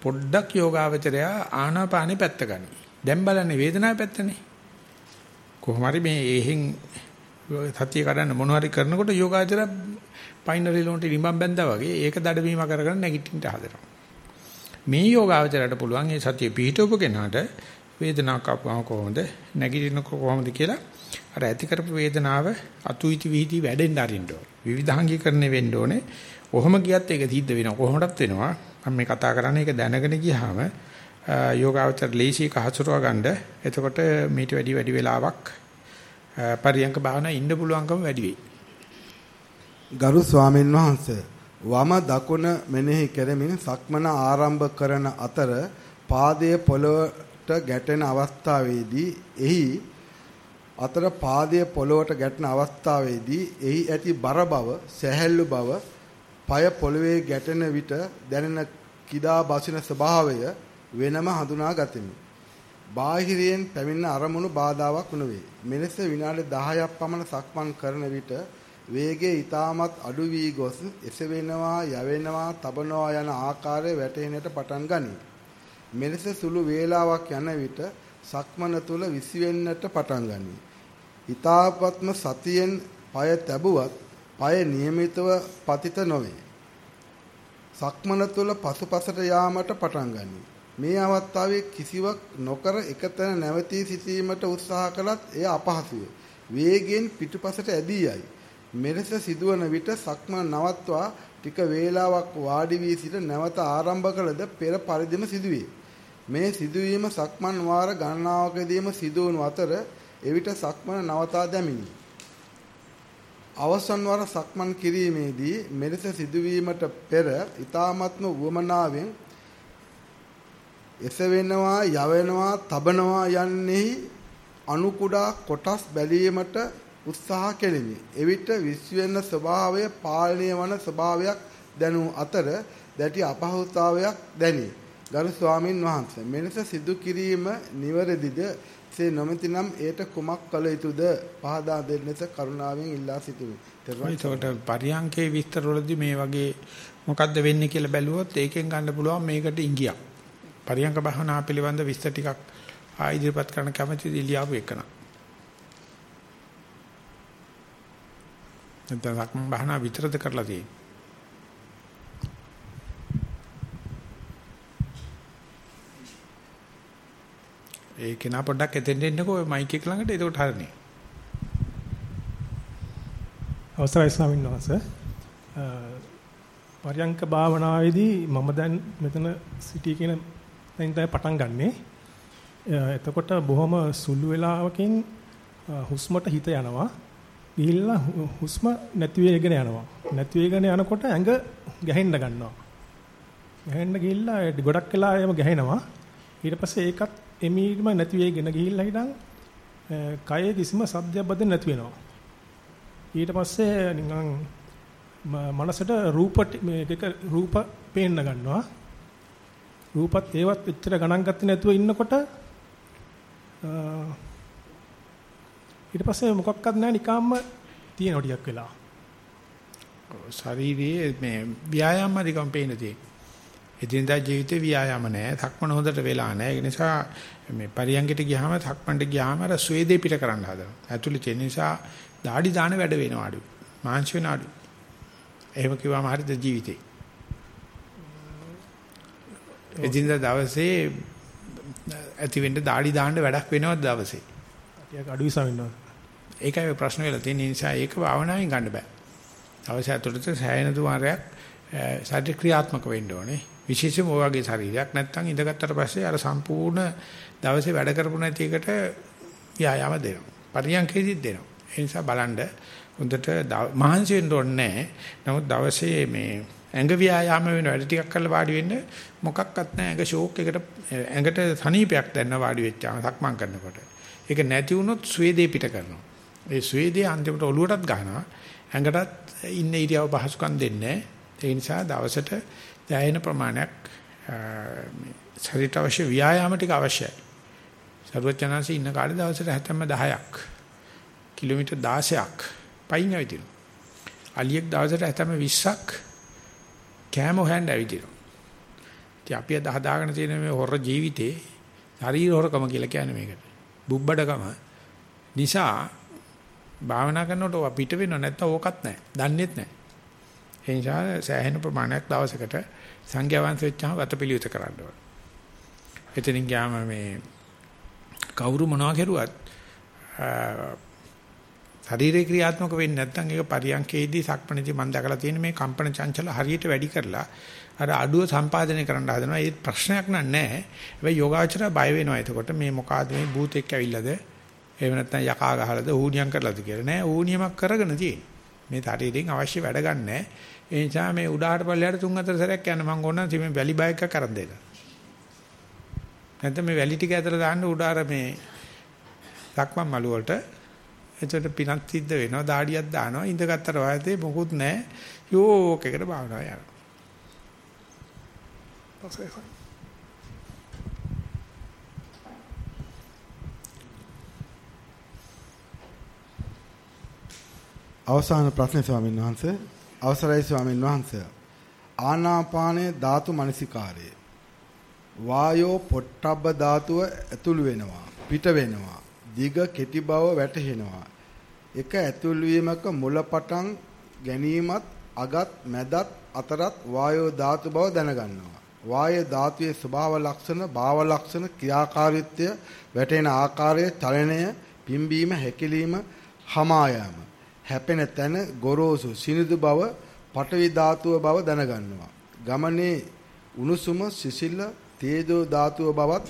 පොඩ්ඩක් යෝගාවචරය ආනාපානෙ පැත්ත ගනි. දැන් බලන්නේ වේදනාවේ පැත්තනේ. කොහොම හරි මේ එහෙන් සතිය කඩන්න මොන හරි කරනකොට යෝගාචර පයින්නරි ලොන්ට නිබම් බැඳා වගේ ඒක දඩවීම කරගෙන නැගිටින්න හදනවා. මේ යෝගාවචරයට පුළුවන් මේ සතිය පිහිටවපු කෙනාට වේදනාවක් ආපුවම කොහොමද නැගිටිනකොට කොහොමද කියලා අර ඇති කරපු වේදනාව අතුයිති විහිදි වැඩෙන්න අරින්න ඕනේ. විවිධාංගීකරණය වෙන්න ඕනේ. කොහොම ගියත් ඒක සිද්ධ වෙනවා. කොහොමදත් වෙනවා. මම මේ කතා කරන්නේ ඒක දැනගෙන ගියාම යෝගාවචර ලේසි කහසුරව ගන්න. එතකොට මීට වැඩි වැඩි වෙලාවක් පරියංක භාවනා ඉන්න පුළුවන්කම වැඩි වෙයි. ගරු ස්වාමීන් වහන්සේ වම දකුණ මෙනෙහි කරමින් සක්මන ආරම්භ කරන අතර පාදයේ පොළොවට ගැටෙන අවස්ථාවේදී එහි අතර පාදයේ පොළොවට ගැටෙන අවස්ථාවේදී එහි ඇති බර බව, සැහැල්ලු බව, পায় පොළවේ ගැටෙන විට දැනෙන කිදා බසින ස්වභාවය වෙනම හඳුනා ගතිමි. බාහිරයෙන් පැමිණෙන අරමුණු බාධාවක් නොවේ. මෙලෙස විනාඩි 10ක් පමණ සක්මන් කරන විට වේගය ඊටමත් අඩු වී ගොස් එසවෙනවා යවෙනවා තබනවා යන ආකාරය වැටෙන්නට පටන් ගනී. මෙලෙස සුළු වේලාවක් යන විට සක්මන තුල විසිවෙන්නට පටන් ගනී. ඊටාත්ම සතියෙන් পায় තැබුවත් পায় નિયમિતව පතිත නොවේ. සක්මන තුල පසුපසට යාමට පටන් ගනී. මේ අවස්ථාවේ කිසිවක් නොකර එකතැන නැවතී සිටීමට උත්සාහ කළත් එය අපහසුය. වේගෙන් පිටුපසට ඇදී යයි. මෙලෙස සිදුවන විට සක්මන් නවත්වා ටික වේලාවක් වාඩි වී සිට නැවත ආරම්භ කළද පෙර පරිදිම සිදුවේ. මේ සිදුවීම සක්මන් වාර ගණනාවකදීම සිදුවනු අතර එවිට සක්මන නවතා දැමිනි. අවසන් වර සක්මන් කිරීමේදී මෙලෙස සිදුවීමට පෙර ඊ타මත්ම වුවමනාවෙන් එසවෙනවා යවෙනවා තබනවා යන්නේහි අණු කුඩා කොටස් බැලීමට උත්සාහ කෙලිමි. එවිට විශ්වෙන්න ස්වභාවය පාලනය වන ස්වභාවයක් දැනු අතර දැටි අපහසුතාවයක් දැනේ. ගරු ස්වාමින් වහන්සේ මෙලෙස සිදු කිරීම නිවැරදිද? සේ නොමැතිනම් ඒට කුමක් කළ යුතුද? පහදා දෙන්නස කරුණාවෙන් ඉල්ලා සිටිමි. ඒකට පරියංකේ විස්තර වලදී මේ වගේ මොකද්ද වෙන්නේ කියලා බැලුවොත් ඒකෙන් ගන්න පුළුවන් මේකට ඉංගියක්. පරියංක භාවනා පිළිබඳ විස්තර ටිකක් ආ ඉදිරිපත් කරන්න කැමතිද ඉලියාව එකන. නැත්නම් සක්මන් භාවනා විතරද කරලා තියෙන්නේ? ඒ කෙනා පොඩ්ඩක් එතෙන් දෙන්නකෝ මයික් එක ළඟට එතකොට හරිනේ. අවසරයි ස්වාමීන් වහන්සේ. පරයන්ක භාවනාවේදී මම දැන් මෙතන සිටී කියන දැන් තමයි පටන් ගන්නෙ. එතකොට බොහොම සුළු වෙලාවකින් හුස්මට හිත යනවා. ගිහිල්ලා හුස්ම නැති වෙගෙන යනවා. නැති වෙගෙන යනකොට ඇඟ ගැහෙන්න ගන්නවා. ගැහෙන්න ගිහිල්ලා ගොඩක් වෙලා එම ගැහෙනවා. ඊට පස්සේ ඒකත් එමීම නැති වෙගෙන ගිහිල්ලා හිටන් කයේ කිසිම සද්දයක් බදින්න නැති වෙනවා. ඊට පස්සේ නිකන් මනසට රූප මේක රූප පේන්න ගන්නවා. රූපත් ඒවත් එච්චර ගණන් ගත්තේ නැතුව ඉන්නකොට ඊට පස්සේ මොකක්වත් නැහැ නිකම්ම තියෙනවා ටිකක් වෙලා. ශරීරයේ මේ ව්‍යායාම අධිකම් පේන තියෙන්නේ. එදිනදා ජීවිතේ ව්‍යායාම නැහැ. සක්මන හොඳට වෙලා නැහැ. ඒ නිසා මේ පරියංගයට ගියාම සක්මන්ට ගියාම අර ස්වේදේ පිට කරන්න හදනවා. ඇතුළේ තියෙන නිසා দাঁඩි දාන වැඩ වෙනවා අඩු. මාංශ වෙන අඩු. එහෙම කිව්වම හරිද ජීවිතේ. එදිනදා දවසේ ඇති වෙන්න দাঁඩි දාන්න වැඩක් වෙනවද දවසේ? ටිකක් අඩුයි සමින්නවා. ඒකයි ප්‍රශ්න වෙලා තියෙන නිසා ඒක භාවනාවෙන් ගන්න බෑ. දවසේ අතුරට සෑහෙන දුමාරයක් ශරීර ක්‍රියාත්මක වෙන්න ඕනේ. විශේෂයෙන්ම ඔය වගේ ශරීරයක් නැත්තම් ඉඳගත්තට පස්සේ අර සම්පූර්ණ දවසේ වැඩ කරපු නැති එකට ව්‍යායාම දෙනවා. පරියන්කේදීත් දෙනවා. ඒ නිසා බලන්න හොඳට මහන්සි වෙන්න ඕනේ නමුත් දවසේ මේ ඇඟ ව්‍යායාම වෙන වැඩ ටිකක් කරලා වාඩි වෙන්න මොකක්වත් නැහැ. ඇඟ ෂෝක් එකට ඇඟට සනීපයක් දැනන වාඩි වෙච්චාම සක්මන් කරනකොට. ඒක නැති වුණොත් ස්වේදේ පිට කරනවා. ඒ ස්වේදේ අන්තිමට ඔලුවටත් ගන්නවා. ඇඟටත් ඉන්න ඉරියව පහසුකම් දෙන්නේ ඒ නිසා දවසට දැයෙන ප්‍රමාණයක් ශරීරට අවශ්‍ය ව්‍යායාම ටික අවශ්‍යයි. සර්වඥාන්සේ ඉන්න කාලේ දවසට හැතැම්ම 10ක් කිලෝමීටර් 16ක් පයින් ඇවිදිනවා. අලියෙක් දවසට හැතැම්ම 20ක් කෑම හොයන්න ඇවිදිනවා. ඉතින් අපි අද හදාගෙන තියෙන මේ හොර ජීවිතේ ශරීර හොරකම කියලා කියන්නේ මේකට. බුබ්බඩකම නිසා භාවනා කරනකොට පිට වෙනව නැත්නම් ඕකත් නැහැ. දන්නේත් නැහැ. ඒ නිසා සෑහෙන ප්‍රමාණයක් දවසකට සංඝයා වහන්සේ වෙච්චාම වතපිලියුත කරන්න ඕන. එතනින් ගියාම මේ කවුරු මොනවා කරුවත් ශරීරේ ක්‍රියාත්මක වෙන්නේ නැත්නම් ඒක පරියන්කේදී සක්මණේදී මම දැකලා තියෙන මේ කම්පන චංචල හරියට වැඩි කරලා අර අඩුව සම්පාදනය කරන්න හදනවා. ඒ ප්‍රශ්නයක් නෑ. හැබැයි යෝගාචරය බය වෙනවා. එතකොට මේ මොකಾದ මේ භූතෙක් ඇවිල්ලාද? එහෙම නැත්නම් යකා ගහලාද ඌණියම් කරලාද කියලා නෑ. ඌණියමක් කරගෙන තියෙන්නේ. මේ ශරීරයෙන් අවශ්‍ය වැඩ ගන්නෑ. ඒ නිසා මේ උඩහට පල්ලයට තුන් හතර සැරයක් යන්න මම ඕන නම් මේ වැලි බය එකක් කරන් දෙන්න. නැත්නම් මේ වැලි ටික ඇතුළට දාන්න උඩ අර මේ සක්මන් මළු වලට එතකොට පිනක් සිද්ධ වෙනවා දාඩියක් දානවා ඉඳගත්තර වායතේ මොකුත් නැහැ යෝක් එකට භාවනාව යනවා අවසාන ප්‍රශ්නේ ස්වාමීන් වහන්සේ. අවසරයි ස්වාමීන් වහන්සේ. ආනාපානයේ ධාතු මනසිකාරයේ. වායෝ පොට්ටබ්බ ධාතුව ඇතුළු වෙනවා පිට වෙනවා දිග කෙටි බව වැටහෙනවා. එක ඇතුළු වීමක මුලපටන් ගැනීමත් අගත් මැදත් අතරත් වායෝ ධාතු බව දැනගන්නවා. වායෝ ධාතුවේ ස්වභාව ලක්ෂණ භාව ලක්ෂණ ක්‍රියාකාරීත්වය වැටෙන ආකාරය චලනය පිම්බීම හැකිලිම හමා යාම හැපෙන තැන ගොරෝසු සිනිඳු බව පටවි ධාතුව බව දැනගන්නවා ගමනේ උණුසුම සිසිල තේජෝ ධාතුව බවත්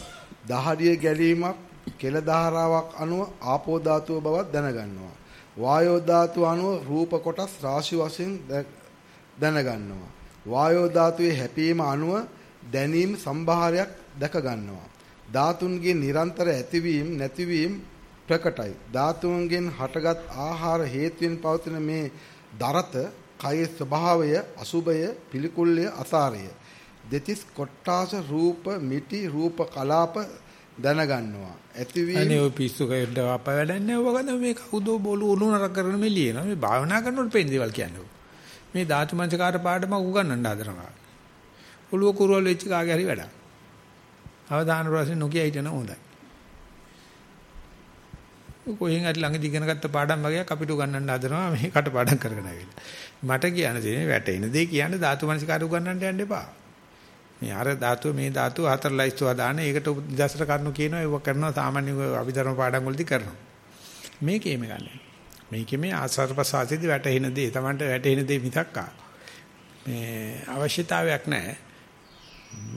දහඩිය ගැලීමක් කෙල ධාරාවක් අනුව ආපෝ ධාතුව බවත් දැනගන්නවා. වායෝ ධාතුව අනුව රූප කොටස් රාශි වශයෙන් දැනගන්නවා. වායෝ ධාතුවේ හැපීම අනුව දැනීම් සම්භාරයක් දැක ගන්නවා. ධාතුන්ගේ නිරන්තර ඇතිවීම නැතිවීම ප්‍රකටයි. ධාතුන්ගෙන් හටගත් ආහාර හේතුවෙන් පවතින මේ දරත කයේ ස්වභාවය අසුබය පිළිකුල්ය අසාරය. දෙතිස් කොට්ටාස රූප මිටි රූප කලාප දැනගන්නවා. ඇතිවීම අනේ ඔය පිස්සු කෙඩ අප වැඩන්නේ ඔබගද මේ කවුද බොළු උණුනර කරන මේ ලියනවා. මේ භාවනා කරනකොට පෙන් දේවල් කියන්නේ. මේ ධාතු මනසකාර පාඩම උගන්වන්න හදනවා. ඔළුව කුරුවල් වෙච්ච කාගේ හරි වැඩක්. අවදාන ප්‍රශ්නේ නොකිය හිටන හොඳයි. කොහෙන් හරි ළඟදී ඉගෙන ගත්ත පාඩම් වගේක් අපිට උගන්වන්න හදනවා මේ කට පාඩම් කරගෙන ආවිල්ලා මට කියන්න තියෙන්නේ වැටෙන දේ කියන්නේ ධාතු මනසකාර උගන්වන්න යන්න එපා. මේ අර ධාතුව මේ ධාතුව හතර ලයිස්තුව දාන ඒකට නිදර්ශන කරුණු කියනවා ඒව කරනවා සාමාන්‍ය අභිධර්ම පාඩම් වලදී කරනවා. මේකේ මේ ගන්න. මේකේ මේ ආසාර ප්‍රසාදෙදි වැටෙන දේ Tamanට වැටෙන දේ මිසක් මේ අවශ්‍යතාවයක් නැහැ.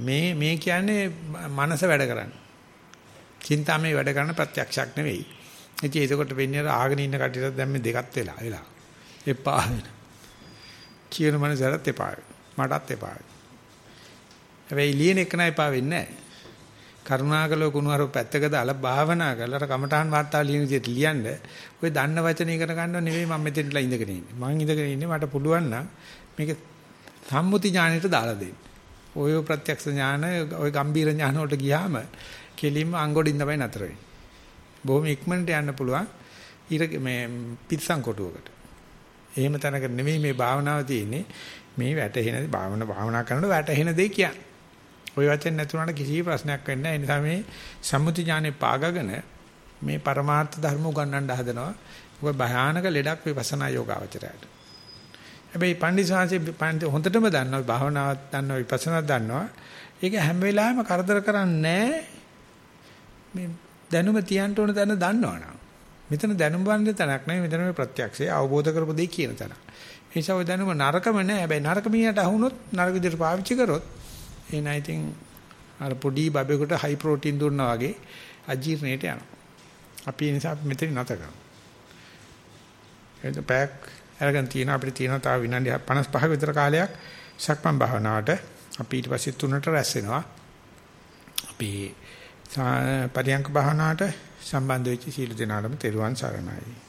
මේ මේ කියන්නේ මනස වැඩ කරන්නේ චින්තාමේ වැඩ කරන ප්‍රත්‍යක්ෂයක් නෙවෙයි ඉතින් ඒකට වෙන්නේ ආගෙන ඉන්න කටියට දැන් මේ දෙකත් වෙලා වෙලා එපා වෙන කියන මනසට එපා මටත් එපා හැබැයි ලියන එක නෑ එපා වෙන්නේ නෑ. කරුණාකරලා කුණුවර පැත්තක දාලා භාවනා කරලා අර කමඨාන් වාර්තා ලියන විදිහට ලියන්න. ඔය දන්න වචන ඉගෙන ගන්නව නෙවෙයි මම මෙතනලා ඉඳගෙන ඉන්නේ. මං ඉඳගෙන ඉන්නේ මට පුළුවන් නම් මේක සම්මුති ඥානෙට දාලා දෙන්න. ඔය ප්‍රත්‍යක්ෂ ඥාන ඔය ගම්බීර ඥාන වලට ගියාම කෙලින්ම අංගොඩින් තමයි නතර වෙන්නේ. බොහොම ඉක්මනට යන්න පුළුවන්. ඊර මේ පිටසං කොටුවකට. එහෙම තැනක නෙමෙයි මේ භාවනාව තියෙන්නේ. මේ වැටහෙන භාවන භාවනා කරනකොට වැටහෙන දේ කියන්නේ. ওই වචෙන් නැතුණාට කිසි ප්‍රශ්නයක් වෙන්නේ නැහැ. ඒ නිසා මේ සම්මුති ඥානේ පාගගෙන මේ පරමාර්ථ ධර්ම උගන්වන්න හදනවා. ඔය භයානක ලෙඩක් විපස්සනා යෝගාවචරයට. හැබැයි පණ්ඩිතසාංශේ පණ්ඩිත හොඳටම දන්නවා භාවනාවක් දන්නවා විපස්සනාවක් දන්නවා. ඒක හැම වෙලාවෙම කරදර කරන්නේ මේ දැනුම තියන්න ඕන තැන දන්නවනම්. මෙතන දැනුම් වන්නේ තැනක් නෙවෙයි මෙතන මේ ප්‍රත්‍යක්ෂය අවබෝධ කරපු දෙය කියන තැන. ඒ නිසා ඔය දැනුම නරකම නෑ. හැබැයි නරක මිනිහට අහුනොත් නරක විදිහට පාවිච්චි කරොත් එහෙනම් ඉතින් අර පොඩි බබෙකුට හයි ප්‍රෝටීන් දුන්නා වගේ අජීර්ණයට යනවා. අපි ඒ නිසා මෙතන නැත කරමු. එතන පැක් අරගෙන තියෙන අපිට තියෙන තව විනාඩි 55 විතර කාලයක් සක්මන් භාවනාවට අපි ඊට පස්සේ තුනට රැස් වෙනවා. අපි පරියංක භාවනාවට සම්බන්ධ වෙච්ච සීල දෙනාටම තෙරුවන් සරණයි.